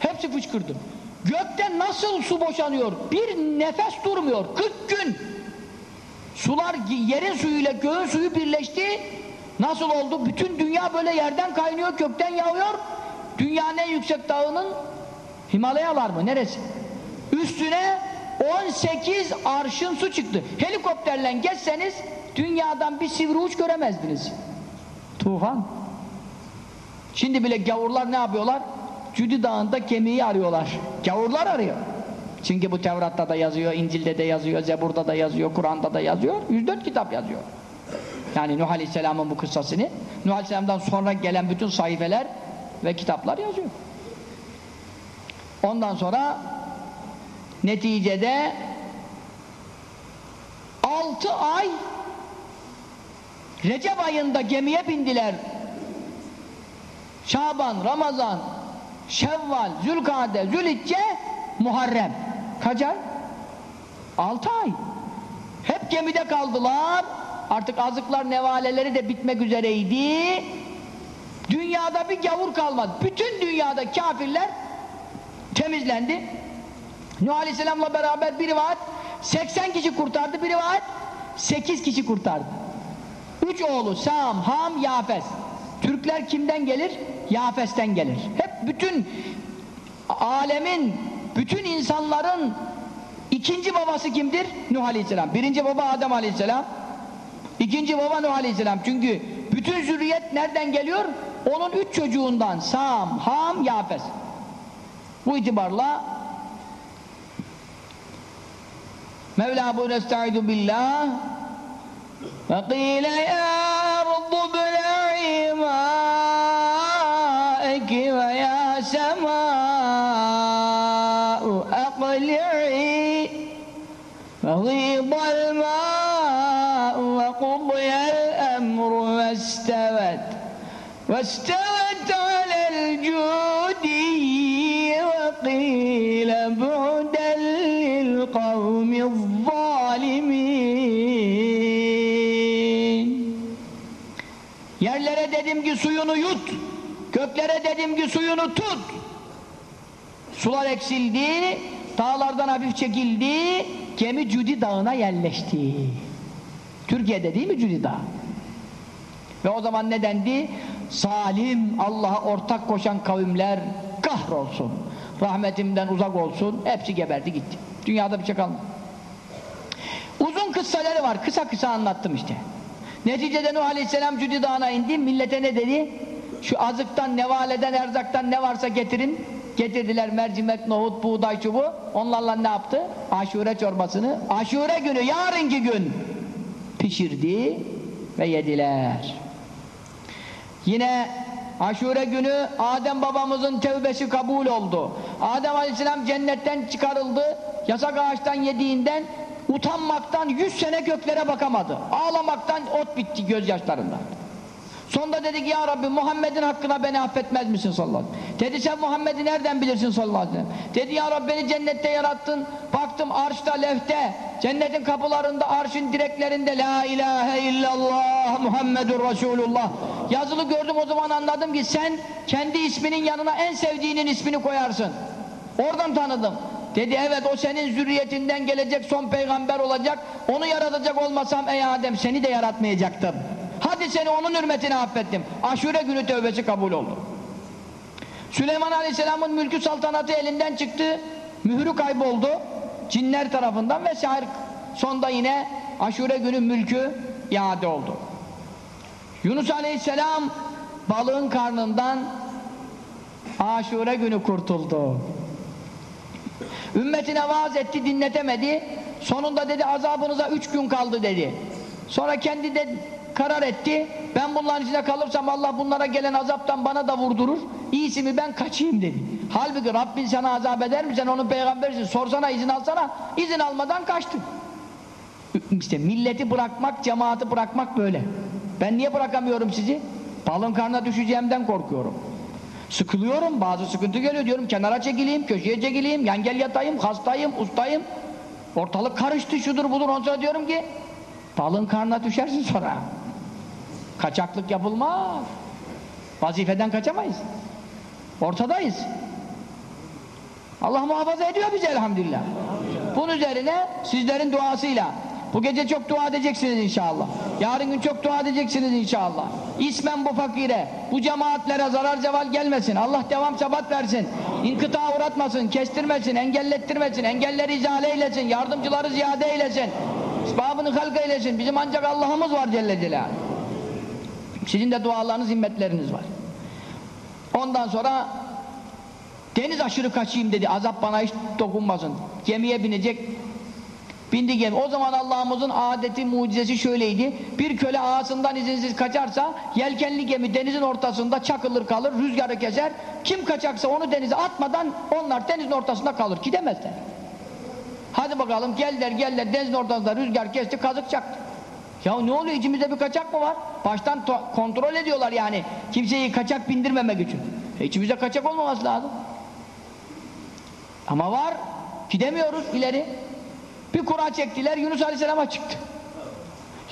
hepsi fışkırdı. Gökte nasıl su boşanıyor? Bir nefes durmuyor. 40 gün sular yerin suyuyla göğün suyu birleşti. Nasıl oldu? Bütün dünya böyle yerden kaynıyor, gökten yağıyor. Dünyanın en yüksek dağının Himalayalar mı? Neresi? Üstüne 18 arşın su çıktı. Helikopterle geçseniz dünyadan bir sivri uç göremezdiniz. Tufan. Şimdi bile gavurlar ne yapıyorlar? Cüdi Dağı'nda kemiği arıyorlar. Gavurlar arıyor. Çünkü bu Tevrat'ta da yazıyor, İncil'de de yazıyor, Zebur'da da yazıyor, Kur'an'da da yazıyor. 104 kitap yazıyor. Yani Nuh Aleyhisselam'ın bu kıssasını Nuh Aleyhisselam'dan sonra gelen bütün sayfeler ve kitaplar yazıyor. Ondan sonra neticede 6 ay Recep ayında gemiye bindiler. Şaban, Ramazan, Şevval, Zülkade, Zülhicce, Muharrem. Kaç ay? 6 ay. Hep gemide kaldılar. Artık azıklar nevaleleri de bitmek üzereydi. Dünyada bir gavur kalmadı. Bütün dünyada kafirler temizlendi. Nuh Aleyhisselam'la beraber bir rivayet 80 kişi kurtardı, bir rivayet 8 kişi kurtardı. Üç oğlu Sam, Ham, Yafes. Türkler kimden gelir? Yafes'ten gelir. Hep bütün alemin, bütün insanların ikinci babası kimdir? Nuh Aleyhisselam. Birinci baba Adem Aleyhisselam. İkinci baba Nuh Aleyhisselam. Çünkü bütün zürriyet nereden geliyor? Onun üç çocuğundan Sam, Ham, Yafes. Bu itibarla Mevla bu nestaizu billah فقيل يا أرض ابلعي ماءك ويا سماء أقلعي. فغيض الماء وقضي الأمر واستوت. واستوت على الجود suyunu yut, göklere dedim ki suyunu tut. Sular eksildi, dağlardan hafif çekildi, gemi Cudi Dağı'na yerleşti. Türkiye'de değil mi Cudi Dağı? Ve o zaman ne dendi? Salim, Allah'a ortak koşan kavimler kahrolsun. Rahmetimden uzak olsun. Hepsi geberdi gitti. Dünyada bir şey kalmadı. Uzun kıssaları var. Kısa kısa anlattım işte. Neticede Nuh Aleyhisselam Cudi Dağı'na indi. Millete ne dedi? Şu azıktan, nevaleden, erzaktan ne varsa getirin. Getirdiler mercimek, nohut, buğday çubuğu. Onlarla ne yaptı? Aşure çorbasını. Aşure günü, yarınki gün pişirdi ve yediler. Yine Aşure günü Adem babamızın tevbesi kabul oldu. Adem aleyhisselam cennetten çıkarıldı. Yasak ağaçtan yediğinden utanmaktan yüz sene göklere bakamadı. Ağlamaktan ot bitti gözyaşlarından. Sonunda dedi ki ya Rabbi Muhammed'in hakkına beni affetmez misin sallallahu aleyhi ve sellem. Dedi sen Muhammed'i nereden bilirsin sallallahu aleyhi ve sellem. Dedi ya Rabbi beni cennette yarattın. Baktım arşta lefte. Cennetin kapılarında arşın direklerinde La ilahe illallah Muhammedur Resulullah. Yazılı gördüm o zaman anladım ki sen kendi isminin yanına en sevdiğinin ismini koyarsın. Oradan tanıdım. Dedi evet o senin zürriyetinden gelecek son peygamber olacak. Onu yaratacak olmasam ey Adem seni de yaratmayacaktım. Hadi seni onun hürmetine affettim. Aşure günü tövbesi kabul oldu. Süleyman Aleyhisselam'ın mülkü saltanatı elinden çıktı. Mührü kayboldu. Cinler tarafından vesaire. Sonda yine aşure günü mülkü iade oldu. Yunus Aleyhisselam balığın karnından aşure günü kurtuldu. Ümmetine vaaz etti dinletemedi. Sonunda dedi azabınıza üç gün kaldı dedi. Sonra kendi de karar etti. Ben bunların içinde kalırsam Allah bunlara gelen azaptan bana da vurdurur. İyisi mi ben kaçayım dedi. Halbuki Rabbin sana azap eder mi? Sen onun peygamberisin. Sorsana izin alsana. İzin almadan kaçtı. İşte milleti bırakmak, cemaati bırakmak böyle. Ben niye bırakamıyorum sizi? Balın karnına düşeceğimden korkuyorum. Sıkılıyorum, bazı sıkıntı geliyor diyorum kenara çekileyim, köşeye çekileyim, yan yatayım, hastayım, ustayım. Ortalık karıştı, şudur budur, sonra diyorum ki balın karnına düşersin sonra. Kaçaklık yapılmaz. Vazifeden kaçamayız. Ortadayız. Allah muhafaza ediyor bizi elhamdülillah. Bunun üzerine sizlerin duasıyla bu gece çok dua edeceksiniz inşallah. Yarın gün çok dua edeceksiniz inşallah. İsmen bu fakire, bu cemaatlere zarar ceval gelmesin. Allah devam sabat versin. İnkıta uğratmasın, kestirmesin, engellettirmesin, engelleri izale eylesin, yardımcıları ziyade eylesin. İsbabını halk eylesin. Bizim ancak Allah'ımız var Celle Celaluhu. Sizin de dualarınız, himmetleriniz var. Ondan sonra deniz aşırı kaçayım dedi. Azap bana hiç dokunmasın. Gemiye binecek. Bindi gemi. O zaman Allah'ımızın adeti, mucizesi şöyleydi. Bir köle ağasından izinsiz kaçarsa yelkenli gemi denizin ortasında çakılır kalır, rüzgarı keser. Kim kaçaksa onu denize atmadan onlar denizin ortasında kalır. Gidemezler. Hadi bakalım geldiler geldiler denizin ortasında rüzgar kesti kazık çaktı. Ya ne oluyor içimizde bir kaçak mı var? Baştan kontrol ediyorlar yani. Kimseyi kaçak bindirmemek için. E içimizde kaçak olmaması lazım. Ama var. Gidemiyoruz ileri. Bir kura çektiler Yunus Aleyhisselam'a çıktı.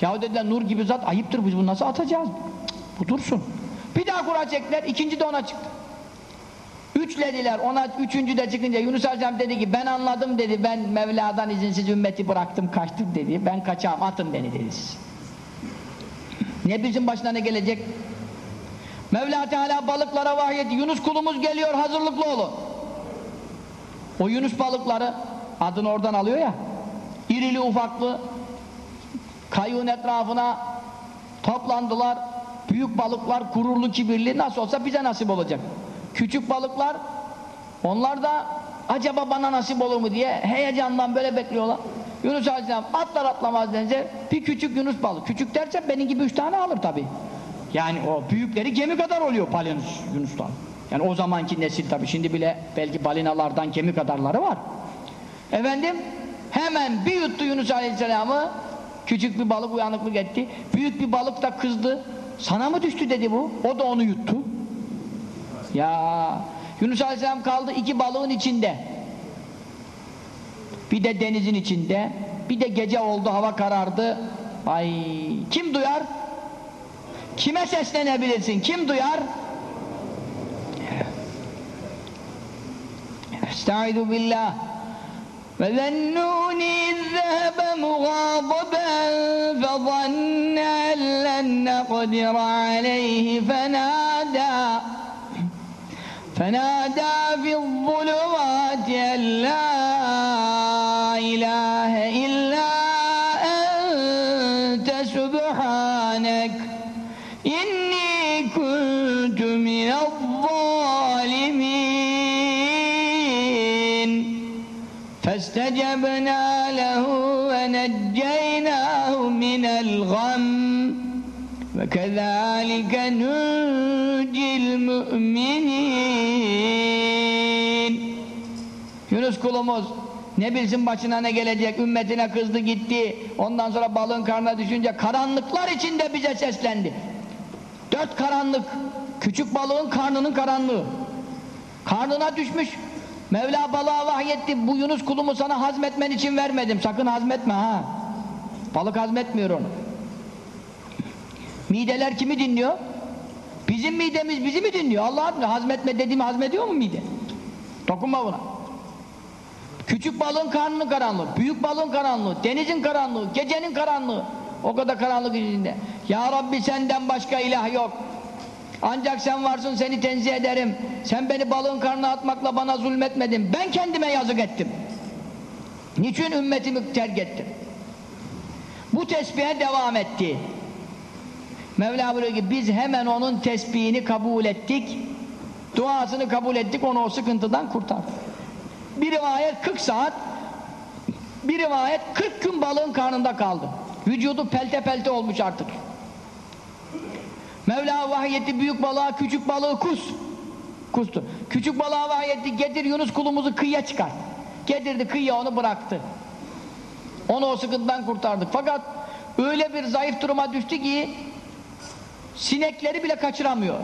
Ya dediler nur gibi zat ayıptır biz bunu nasıl atacağız? Bu dursun. Bir daha kura çektiler ikinci de ona çıktı. Üçlediler ona üçüncü de çıkınca Yunus Aleyhisselam dedi ki ben anladım dedi ben Mevla'dan izinsiz ümmeti bıraktım kaçtım dedi ben kaçağım atın beni dedi. Ne bizim başına ne gelecek? Mevla Teala balıklara vahyetti Yunus kulumuz geliyor hazırlıklı olun. O Yunus balıkları adını oradan alıyor ya irili ufaklı kayığın etrafına toplandılar. Büyük balıklar gururlu kibirli nasıl olsa bize nasip olacak. Küçük balıklar onlar da acaba bana nasip olur mu diye heyecandan böyle bekliyorlar. Yunus Aleyhisselam atlar atlamaz denize bir küçük Yunus balık küçük derse benim gibi üç tane alır tabi yani o büyükleri gemi kadar oluyor palyanus Yunuslar. Yani o zamanki nesil tabi şimdi bile belki balinalardan gemi kadarları var. Efendim hemen bir yuttu Yunus Aleyhisselam'ı. Küçük bir balık uyanıklık etti. Büyük bir balık da kızdı. Sana mı düştü dedi bu? O da onu yuttu. Ya Yunus Aleyhisselam kaldı iki balığın içinde. Bir de denizin içinde. Bir de gece oldu hava karardı. Ay kim duyar? Kime seslenebilirsin? Kim duyar? Estaizu billah وذنوني إذ ذهب مغاضبا فظن أن لن نقدر عليه فنادى. فنادى في الظلمات أن لا إله إلا وكذلك ننجي المؤمنين Yunus kulumuz ne bilsin başına ne gelecek ümmetine kızdı gitti ondan sonra balığın karnına düşünce karanlıklar içinde bize seslendi dört karanlık küçük balığın karnının karanlığı karnına düşmüş Mevla balığa vahyetti bu Yunus kulumu sana hazmetmen için vermedim sakın hazmetme ha balık hazmetmiyor onu mideler kimi dinliyor bizim midemiz bizi mi dinliyor Allah hazmetme dediğimi hazmediyor mu mide dokunma buna küçük balığın karnının karanlığı büyük balığın karanlığı denizin karanlığı gecenin karanlığı o kadar karanlık içinde ya Rabbi senden başka ilah yok ancak sen varsın seni tenzih ederim. Sen beni balığın karnına atmakla bana zulmetmedin. Ben kendime yazık ettim. Niçin ümmetimi terk ettim? Bu tesbihe devam etti. Mevla buyuruyor ki biz hemen onun tesbihini kabul ettik. Duasını kabul ettik. Onu o sıkıntıdan kurtardık. Bir rivayet 40 saat bir rivayet 40 gün balığın karnında kaldı. Vücudu pelte pelte olmuş artık. Mevla vahyetti büyük balığa küçük balığı kus. Kustu. Küçük balığa vahyetti getir Yunus kulumuzu kıyıya çıkar. Getirdi kıyıya onu bıraktı. Onu o sıkıntıdan kurtardık. Fakat öyle bir zayıf duruma düştü ki sinekleri bile kaçıramıyor.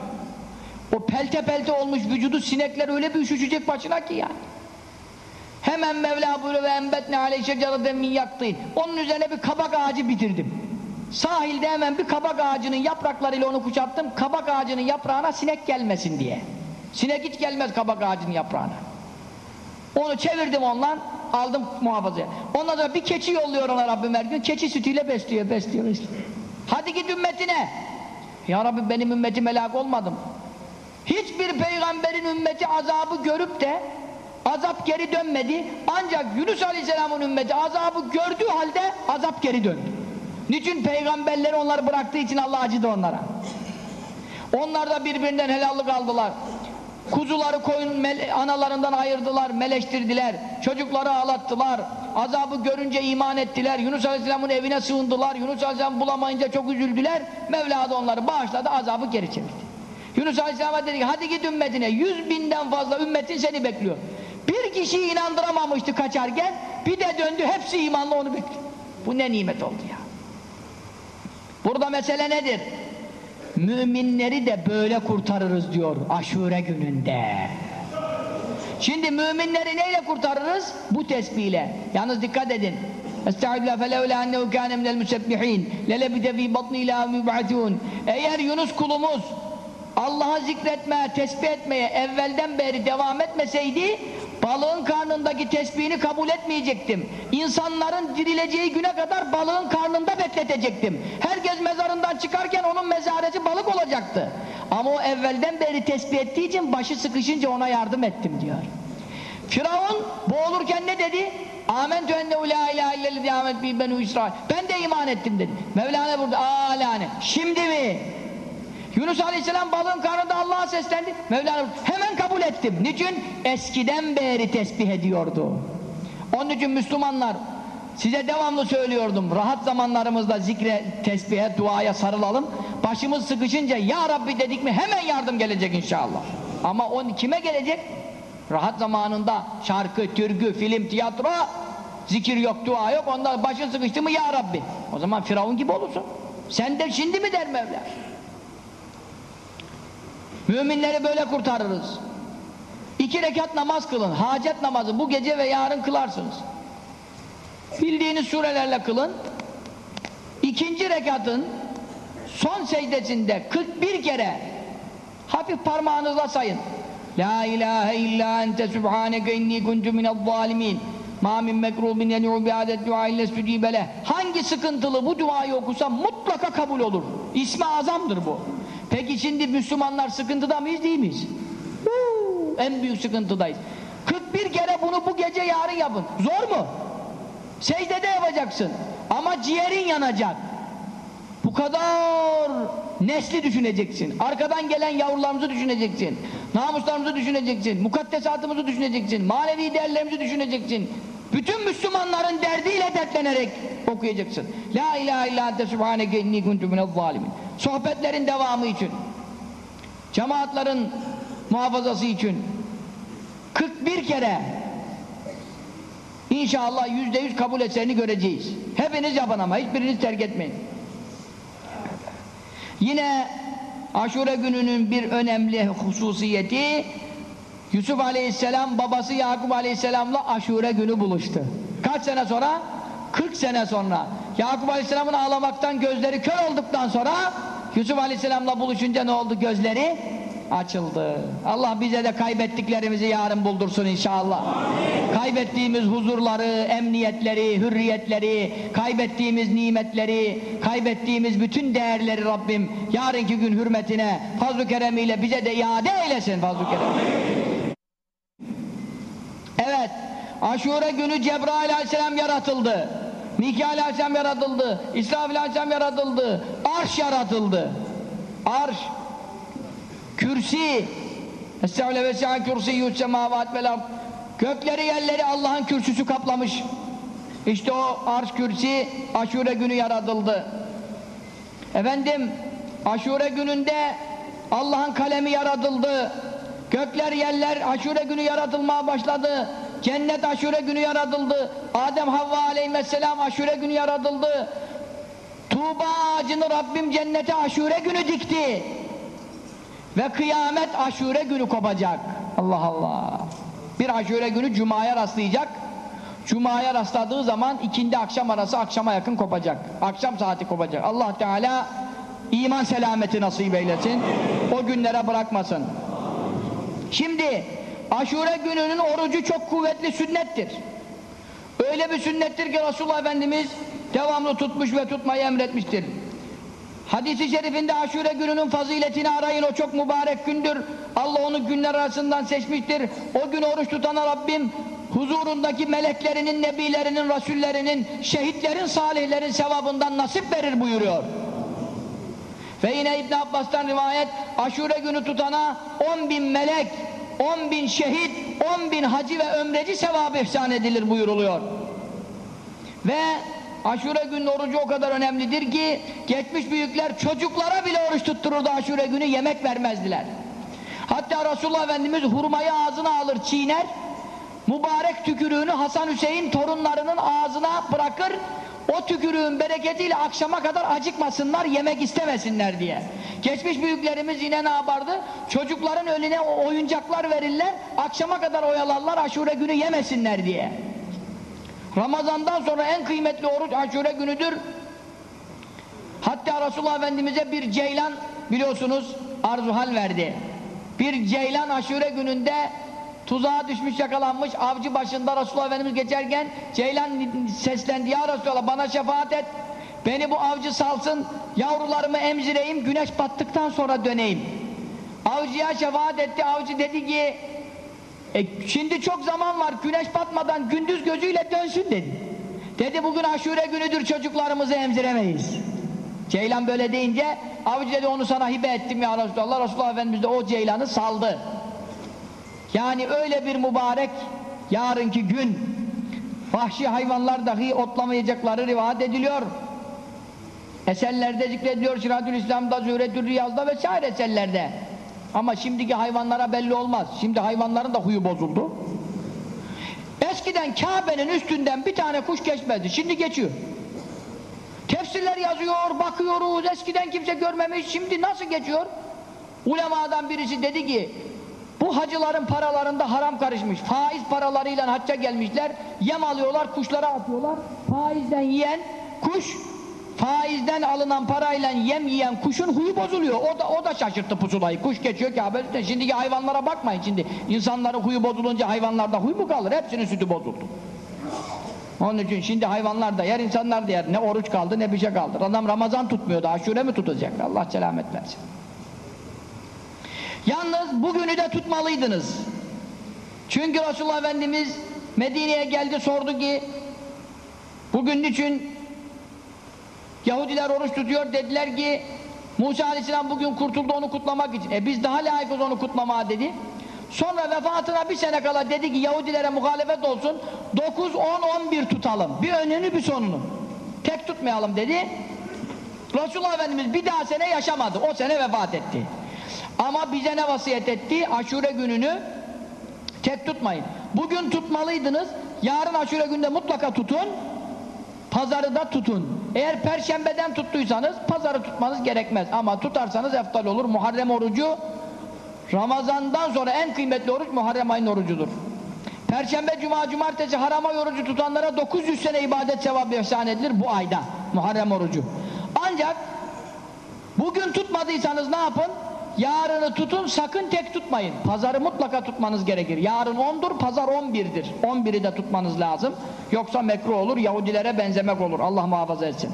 O pelte pelte olmuş vücudu sinekler öyle bir üşüşecek başına ki ya. Hemen Mevla buyuruyor ve embetne aleyh şecereden min yaktın. Onun üzerine bir kabak ağacı bitirdim. Sahilde hemen bir kabak ağacının yapraklarıyla onu kuşattım. Kabak ağacının yaprağına sinek gelmesin diye. Sinek hiç gelmez kabak ağacının yaprağına. Onu çevirdim ondan, aldım muhafazaya. Ondan sonra bir keçi yolluyor ona Rabbim her gün. Keçi sütüyle besliyor, besliyor, besliyor. Hadi git ümmetine. Ya Rabbi benim ümmetim helak olmadım. Hiçbir peygamberin ümmeti azabı görüp de azap geri dönmedi. Ancak Yunus Aleyhisselam'ın ümmeti azabı gördüğü halde azap geri döndü. Niçin peygamberleri onları bıraktığı için Allah acıdı onlara. Onlar da birbirinden helallik aldılar. Kuzuları koyun analarından ayırdılar, meleştirdiler. Çocukları ağlattılar. Azabı görünce iman ettiler. Yunus Aleyhisselam'ın evine sığındılar. Yunus Aleyhisselam bulamayınca çok üzüldüler. Mevla da onları bağışladı, azabı geri çevirdi. Yunus Aleyhisselam'a dedi ki hadi git ümmetine. Yüz binden fazla ümmetin seni bekliyor. Bir kişiyi inandıramamıştı kaçarken. Bir de döndü hepsi imanlı onu bekliyor. Bu ne nimet oldu ya. Burada mesele nedir? Müminleri de böyle kurtarırız diyor aşure gününde. Şimdi müminleri neyle kurtarırız? Bu tesbihle. Yalnız dikkat edin. Estağfirullah felevle ennehu kâne minel musebbihin lelebide fî batni ilâ müb'atûn Eğer Yunus kulumuz Allah'ı zikretmeye, tesbih etmeye evvelden beri devam etmeseydi balığın karnındaki tesbihini kabul etmeyecektim. İnsanların dirileceği güne kadar balığın karnında bekletecektim. Herkes mezarından çıkarken onun mezareci balık olacaktı. Ama o evvelden beri tesbih ettiği için başı sıkışınca ona yardım ettim diyor. Firavun boğulurken ne dedi? Amentü ennehu la ilahe illellezi amet bi İsrail. Ben de iman ettim dedi. Mevlana burada alane. Şimdi mi? Yunus Aleyhisselam balığın karnında Allah'a seslendi. Mevlana hemen kabul ettim. Niçin? Eskiden beri tesbih ediyordu. Onun için Müslümanlar size devamlı söylüyordum. Rahat zamanlarımızda zikre, tesbihe, duaya sarılalım. Başımız sıkışınca ya Rabbi dedik mi hemen yardım gelecek inşallah. Ama on kime gelecek? Rahat zamanında şarkı, türkü, film, tiyatro zikir yok, dua yok. Ondan başın sıkıştı mı ya Rabbi. O zaman Firavun gibi olursun. Sen de şimdi mi der Mevla? Müminleri böyle kurtarırız. İki rekat namaz kılın. Hacet namazı bu gece ve yarın kılarsınız. Bildiğiniz surelerle kılın. İkinci rekatın son secdesinde 41 kere hafif parmağınızla sayın. La ilahe illa ente subhaneke inni kuntu minel zalimin. Ma min mekrubin yed'u bi'adet dua ille stücibele. Hangi sıkıntılı bu duayı okusa mutlaka kabul olur. İsmi azamdır bu. Peki şimdi Müslümanlar sıkıntıda mıyız değil miyiz? En büyük sıkıntıdayız. 41 kere bunu bu gece yarın yapın. Zor mu? Secdede yapacaksın. Ama ciğerin yanacak. Bu kadar nesli düşüneceksin. Arkadan gelen yavrularımızı düşüneceksin. Namuslarımızı düşüneceksin. Mukaddesatımızı düşüneceksin. Manevi değerlerimizi düşüneceksin. Bütün Müslümanların derdiyle dertlenerek okuyacaksın. La ilahe illa ente subhaneke inni kuntu minel zalimin. Sohbetlerin devamı için. Cemaatlerin muhafazası için. 41 kere İnşallah yüzde yüz kabul etserini göreceğiz. Hepiniz yapın ama hiçbiriniz terk etmeyin. Yine Aşure gününün bir önemli hususiyeti Yusuf Aleyhisselam babası Yakup Aleyhisselam'la Aşure günü buluştu. Kaç sene sonra? 40 sene sonra. Yakup Aleyhisselam'ın ağlamaktan gözleri kör olduktan sonra Yusuf Aleyhisselam'la buluşunca ne oldu gözleri? Açıldı. Allah bize de kaybettiklerimizi yarın buldursun inşallah. Amin. Kaybettiğimiz huzurları, emniyetleri, hürriyetleri, kaybettiğimiz nimetleri, kaybettiğimiz bütün değerleri Rabbim yarınki gün hürmetine fazl-ı keremiyle bize de iade eylesin fazl-ı kerem. Evet, Aşure günü Cebrail aleyhisselam yaratıldı. Mikail aleyhisselam yaratıldı. İsrafil aleyhisselam yaratıldı. Arş yaratıldı. Arş Kürsi Estağfirullah ve se'a kürsiyyü semavat vel ard yerleri Allah'ın kürsüsü kaplamış. İşte o arş kürsi aşure günü yaratıldı. Efendim aşure gününde Allah'ın kalemi yaratıldı. Gökler yerler aşure günü yaratılmaya başladı. Cennet aşure günü yaratıldı. Adem Havva aleyhisselam aşure günü yaratıldı. Tuğba ağacını Rabbim cennete aşure günü dikti. Ve kıyamet aşure günü kopacak. Allah Allah. Bir aşure günü cumaya rastlayacak. Cumaya rastladığı zaman ikindi akşam arası akşama yakın kopacak. Akşam saati kopacak. Allah Teala iman selameti nasip eylesin. O günlere bırakmasın. Şimdi aşure gününün orucu çok kuvvetli sünnettir. Öyle bir sünnettir ki Resulullah Efendimiz devamlı tutmuş ve tutmayı emretmiştir. Hadis-i şerifinde aşure gününün faziletini arayın o çok mübarek gündür. Allah onu günler arasından seçmiştir. O gün oruç tutana Rabbim huzurundaki meleklerinin, nebilerinin, rasullerinin, şehitlerin, salihlerin sevabından nasip verir buyuruyor. Ve yine İbn Abbas'tan rivayet aşure günü tutana 10 bin melek, 10 bin şehit, 10 bin hacı ve ömreci sevabı ihsan edilir buyuruluyor. Ve aşure günün orucu o kadar önemlidir ki geçmiş büyükler çocuklara bile oruç tuttururdu aşure günü yemek vermezdiler. Hatta Resulullah Efendimiz hurmayı ağzına alır çiğner mübarek tükürüğünü Hasan Hüseyin torunlarının ağzına bırakır o tükürüğün bereketiyle akşama kadar acıkmasınlar yemek istemesinler diye. Geçmiş büyüklerimiz yine ne yapardı? Çocukların önüne oyuncaklar verirler akşama kadar oyalarlar aşure günü yemesinler diye. Ramazandan sonra en kıymetli oruç aşure günüdür. Hatta Resulullah Efendimiz'e bir ceylan biliyorsunuz arzuhal verdi. Bir ceylan aşure gününde tuzağa düşmüş yakalanmış avcı başında Resulullah Efendimiz geçerken Ceylan seslendi. Ya Resulallah bana şefaat et. Beni bu avcı salsın. Yavrularımı emzireyim güneş battıktan sonra döneyim. Avcıya şefaat etti. Avcı dedi ki e, şimdi çok zaman var. Güneş batmadan gündüz gözüyle dönsün dedi. Dedi bugün aşure günüdür çocuklarımızı emziremeyiz. Ceylan böyle deyince avcı dedi onu sana hibe ettim ya Resulallah. Resulullah Efendimiz de o ceylanı saldı yani öyle bir mübarek yarınki gün vahşi hayvanlar dahi otlamayacakları rivayet ediliyor. Eserlerde zikrediliyor Şiratül İslam'da, Zühretül Riyaz'da vesaire eserlerde. Ama şimdiki hayvanlara belli olmaz. Şimdi hayvanların da huyu bozuldu. Eskiden Kabe'nin üstünden bir tane kuş geçmezdi. Şimdi geçiyor. Tefsirler yazıyor, bakıyoruz. Eskiden kimse görmemiş. Şimdi nasıl geçiyor? Ulemadan birisi dedi ki bu hacıların paralarında haram karışmış. Faiz paralarıyla hacca gelmişler. Yem alıyorlar, kuşlara atıyorlar. Faizden yiyen kuş, faizden alınan parayla yem yiyen kuşun huyu bozuluyor. O da o da şaşırttı pusulayı. Kuş geçiyor ki üstüne. Şimdiki hayvanlara bakmayın şimdi. İnsanların huyu bozulunca hayvanlarda huy mu kalır? Hepsinin sütü bozuldu. Onun için şimdi hayvanlar da yer, insanlar da yer. Ne oruç kaldı ne bir şey kaldı. Adam Ramazan tutmuyordu. Aşure mi tutacak? Allah selamet versin. Yalnız bugünü de tutmalıydınız. Çünkü Resulullah Efendimiz Medine'ye geldi sordu ki bugün için Yahudiler oruç tutuyor dediler ki Musa Aleyhisselam bugün kurtuldu onu kutlamak için. E biz daha layıkız onu kutlamaya dedi. Sonra vefatına bir sene kala dedi ki Yahudilere muhalefet olsun 9, 10, 11 tutalım. Bir önünü bir sonunu. Tek tutmayalım dedi. Resulullah Efendimiz bir daha sene yaşamadı. O sene vefat etti. Ama bize ne vasiyet etti? Aşure gününü tek tutmayın. Bugün tutmalıydınız. Yarın aşure günde mutlaka tutun. Pazarı da tutun. Eğer perşembeden tuttuysanız pazarı tutmanız gerekmez. Ama tutarsanız eftal olur. Muharrem orucu Ramazandan sonra en kıymetli oruç Muharrem ayın orucudur. Perşembe, cuma, cumartesi haram ay orucu tutanlara 900 sene ibadet sevabı ihsan edilir bu ayda. Muharrem orucu. Ancak bugün tutmadıysanız ne yapın? Yarını tutun sakın tek tutmayın. Pazarı mutlaka tutmanız gerekir. Yarın 10'dur, pazar 11'dir. 11'i de tutmanız lazım. Yoksa mekruh olur, Yahudilere benzemek olur. Allah muhafaza etsin.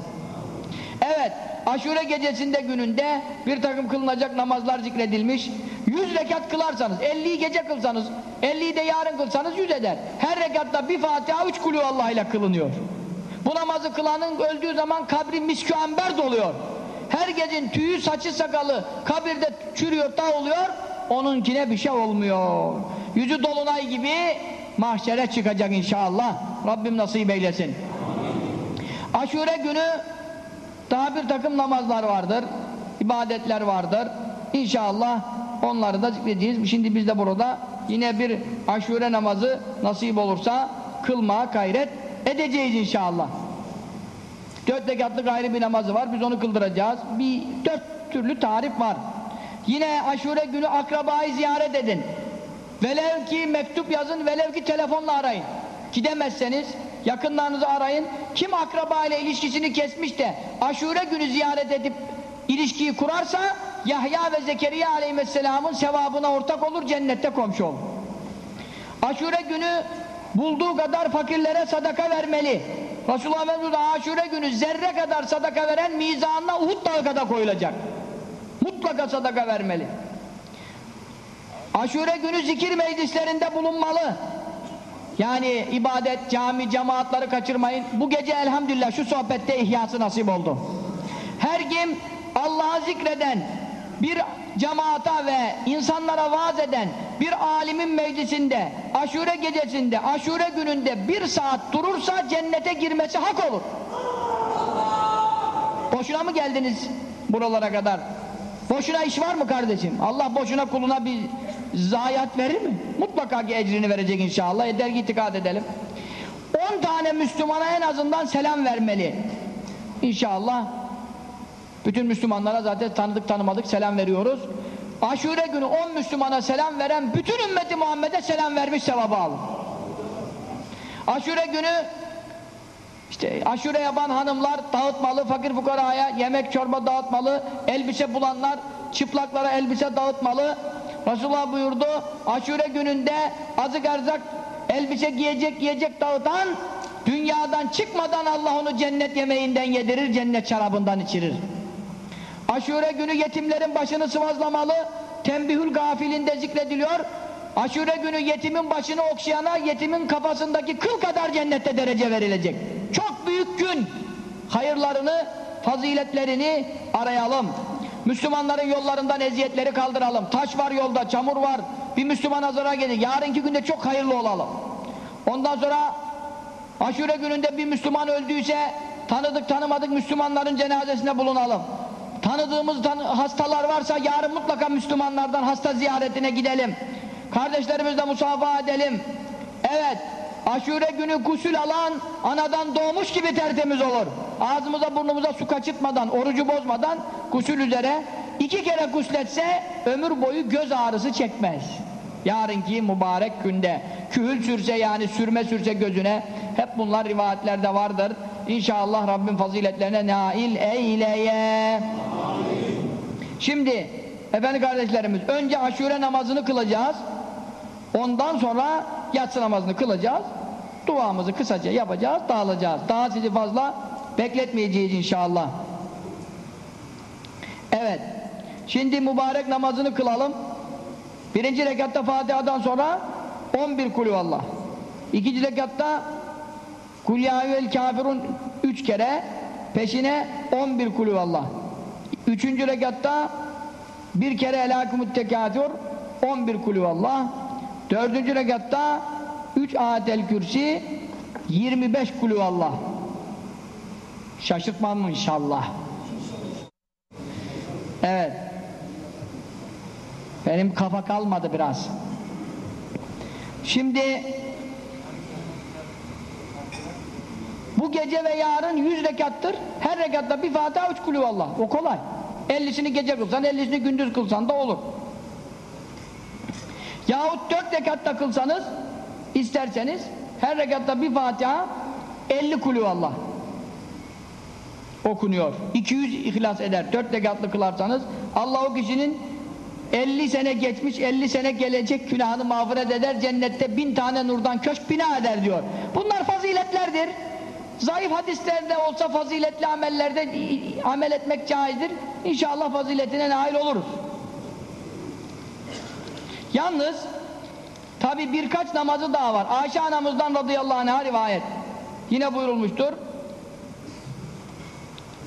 Evet, aşure gecesinde gününde bir takım kılınacak namazlar zikredilmiş. 100 rekat kılarsanız, 50'yi gece kılsanız, 50'yi de yarın kılsanız 100 eder. Her rekatta bir Fatiha, 3 kulü Allah ile kılınıyor. Bu namazı kılanın öldüğü zaman kabri miskü amber doluyor. Herkesin tüyü, saçı, sakalı kabirde çürüyor, oluyor. Onunkine bir şey olmuyor. Yüzü dolunay gibi mahşere çıkacak inşallah. Rabbim nasip eylesin. Aşure günü daha bir takım namazlar vardır. ibadetler vardır. İnşallah onları da zikredeceğiz. Şimdi biz de burada yine bir aşure namazı nasip olursa kılmaya gayret edeceğiz inşallah. Dört rekatlık ayrı bir namazı var. Biz onu kıldıracağız. Bir dört türlü tarif var. Yine aşure günü akrabayı ziyaret edin. Velev ki mektup yazın, velev ki telefonla arayın. Gidemezseniz yakınlarınızı arayın. Kim akraba ile ilişkisini kesmiş de aşure günü ziyaret edip ilişkiyi kurarsa Yahya ve Zekeriya aleyhisselamın sevabına ortak olur, cennette komşu olur. Aşure günü bulduğu kadar fakirlere sadaka vermeli. Resulullah Efendimiz aşure günü zerre kadar sadaka veren mizanına Uhud dağı kadar koyulacak. Mutlaka sadaka vermeli. Aşure günü zikir meclislerinde bulunmalı. Yani ibadet, cami, cemaatları kaçırmayın. Bu gece elhamdülillah şu sohbette ihyası nasip oldu. Her kim Allah'ı zikreden, bir cemaata ve insanlara vaaz eden bir alimin meclisinde, aşure gecesinde, aşure gününde bir saat durursa cennete girmesi hak olur. Boşuna mı geldiniz buralara kadar? Boşuna iş var mı kardeşim? Allah boşuna kuluna bir zayiat verir mi? Mutlaka ki ecrini verecek inşallah. Eder ki itikad edelim. 10 tane Müslümana en azından selam vermeli. İnşallah. Bütün Müslümanlara zaten tanıdık tanımadık selam veriyoruz. Aşure günü 10 Müslümana selam veren bütün ümmeti Muhammed'e selam vermiş sevabı alır. Aşure günü işte aşure yapan hanımlar dağıtmalı, fakir fukaraya yemek çorba dağıtmalı, elbise bulanlar çıplaklara elbise dağıtmalı. Resulullah buyurdu, aşure gününde azık erzak elbise giyecek giyecek dağıtan dünyadan çıkmadan Allah onu cennet yemeğinden yedirir, cennet şarabından içirir. Aşure günü yetimlerin başını sıvazlamalı, tembihül gafilinde zikrediliyor. Aşure günü yetimin başını okşayana yetimin kafasındaki kıl kadar cennette derece verilecek. Çok büyük gün. Hayırlarını, faziletlerini arayalım. Müslümanların yollarından eziyetleri kaldıralım. Taş var yolda, çamur var. Bir Müslüman zarar gelir. Yarınki günde çok hayırlı olalım. Ondan sonra aşure gününde bir Müslüman öldüyse tanıdık tanımadık Müslümanların cenazesine bulunalım. Tanıdığımız tanı hastalar varsa yarın mutlaka Müslümanlardan hasta ziyaretine gidelim. Kardeşlerimizle musafaha edelim. Evet, aşure günü gusül alan anadan doğmuş gibi tertemiz olur. Ağzımıza burnumuza su kaçırtmadan, orucu bozmadan gusül üzere iki kere gusletse ömür boyu göz ağrısı çekmez. Yarınki mübarek günde kühül sürse yani sürme sürse gözüne hep bunlar rivayetlerde vardır. İnşallah Rabbim faziletlerine nail eyleye. Şimdi efendi kardeşlerimiz önce aşure namazını kılacağız. Ondan sonra yatsı namazını kılacağız. Duamızı kısaca yapacağız, dağılacağız. Daha sizi fazla bekletmeyeceğiz inşallah. Evet. Şimdi mübarek namazını kılalım. Birinci rekatta Fatiha'dan sonra 11 kulü Allah. İkinci rekatta Kul ya kafirun 3 kere peşine 11 kulü Allah. Üçüncü rekatta bir kere elâkumut tekâtur 11 kulü Allah. Dördüncü rekatta 3 ayetel kürsi 25 kulü Allah. Şaşırtmam mı inşallah? Evet. Benim kafa kalmadı biraz. Şimdi bu gece ve yarın 100 rekattır. Her rekatta bir Fatiha 3 kulü Allah. O kolay. 50'sini gece kılsan, 50'sini gündüz kılsan da olur. Yahut 4 rekatta kılsanız isterseniz her rekatta bir Fatiha 50 kulü Allah okunuyor. 200 ihlas eder. 4 rekatlı kılarsanız Allah o kişinin 50 sene geçmiş 50 sene gelecek günahını mağfiret eder cennette bin tane nurdan köşk bina eder diyor. Bunlar faziletlerdir. Zayıf hadislerde olsa faziletli amellerde amel etmek caizdir. İnşallah faziletine nail oluruz. Yalnız tabi birkaç namazı daha var. Ayşe anamızdan radıyallahu anh'a rivayet. Yine buyurulmuştur.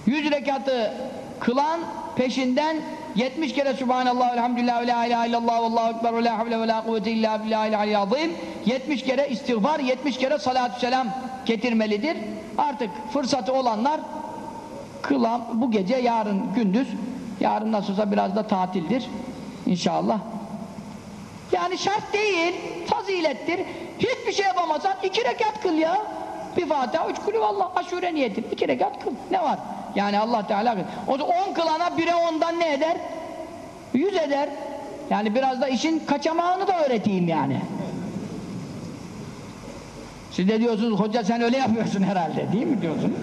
Yüz rekatı kılan peşinden 70 kere Subhanallah, Elhamdülillah, la ilahe illallah, Allahu Ekber, ve la havle ve la kuvvete illa billahi azim 70 kere istiğfar, 70 kere salatü selam getirmelidir. Artık fırsatı olanlar kılan bu gece, yarın gündüz, yarın nasılsa biraz da tatildir. İnşallah. Yani şart değil, fazilettir. Hiçbir şey yapamazsan iki rekat kıl ya. Bir Fatiha, üç kulü Allah, aşure niyetin. iki rekat kıl. Ne var? Yani Allah Teala o da on kılana bire ondan ne eder? Yüz eder. Yani biraz da işin kaçamağını da öğreteyim yani. Siz de diyorsunuz hoca sen öyle yapıyorsun herhalde değil mi diyorsun?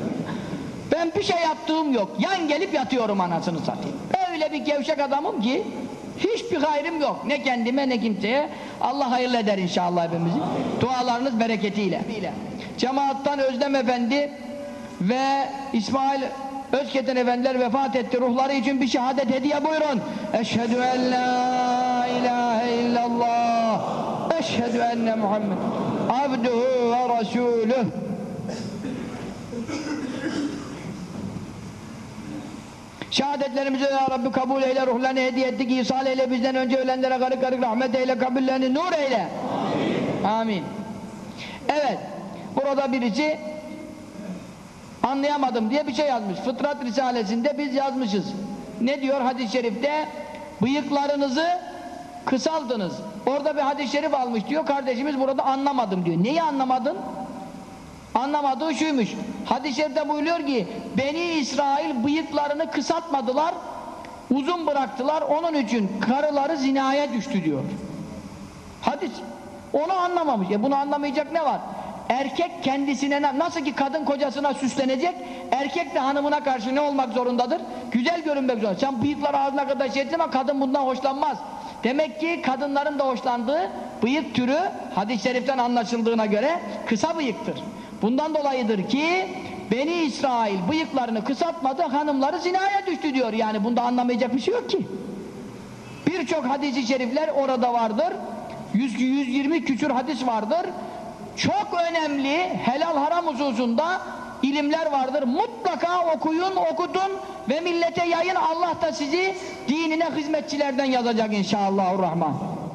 Ben bir şey yaptığım yok. Yan gelip yatıyorum anasını satayım. Öyle bir gevşek adamım ki hiçbir hayrım yok. Ne kendime ne kimseye. Allah hayırlı eder inşallah hepimizi. Dualarınız bereketiyle. Cemaattan Özlem Efendi ve İsmail Özketen Efendiler vefat etti. Ruhları için bir şehadet hediye buyurun. Eşhedü en la ilahe illallah. Eşhedü enne Muhammed. Abduhu ve Resulüh. Şehadetlerimizi ya Rabbi kabul eyle, ruhlarını hediye ettik, ihsal eyle, bizden önce ölenlere garip garip rahmet eyle, kabullerini nur eyle. Amin. Amin. Evet, burada birisi anlayamadım diye bir şey yazmış. Fıtrat Risalesi'nde biz yazmışız. Ne diyor hadis-i şerifte? Bıyıklarınızı kısaltınız. Orada bir hadis-i şerif almış diyor, kardeşimiz burada anlamadım diyor. Neyi anlamadın? Anlamadığı şuymuş. Hadis-i şerifte buyuruyor ki Beni İsrail bıyıklarını kısaltmadılar uzun bıraktılar onun için karıları zinaya düştü diyor. Hadis. Onu anlamamış. E bunu anlamayacak ne var? Erkek kendisine nasıl ki kadın kocasına süslenecek erkek de hanımına karşı ne olmak zorundadır? Güzel görünmek zorunda. Sen bıyıkları ağzına kadar şey ama kadın bundan hoşlanmaz. Demek ki kadınların da hoşlandığı bıyık türü hadis-i şeriften anlaşıldığına göre kısa bıyıktır. Bundan dolayıdır ki Beni İsrail bıyıklarını kısaltmadı hanımları zinaya düştü diyor. Yani bunda anlamayacak bir şey yok ki. Birçok hadis-i şerifler orada vardır. 100, 120 küsür hadis vardır. Çok önemli helal haram hususunda ilimler vardır. Mutlaka okuyun, okutun ve millete yayın. Allah da sizi dinine hizmetçilerden yazacak inşallahurrahman.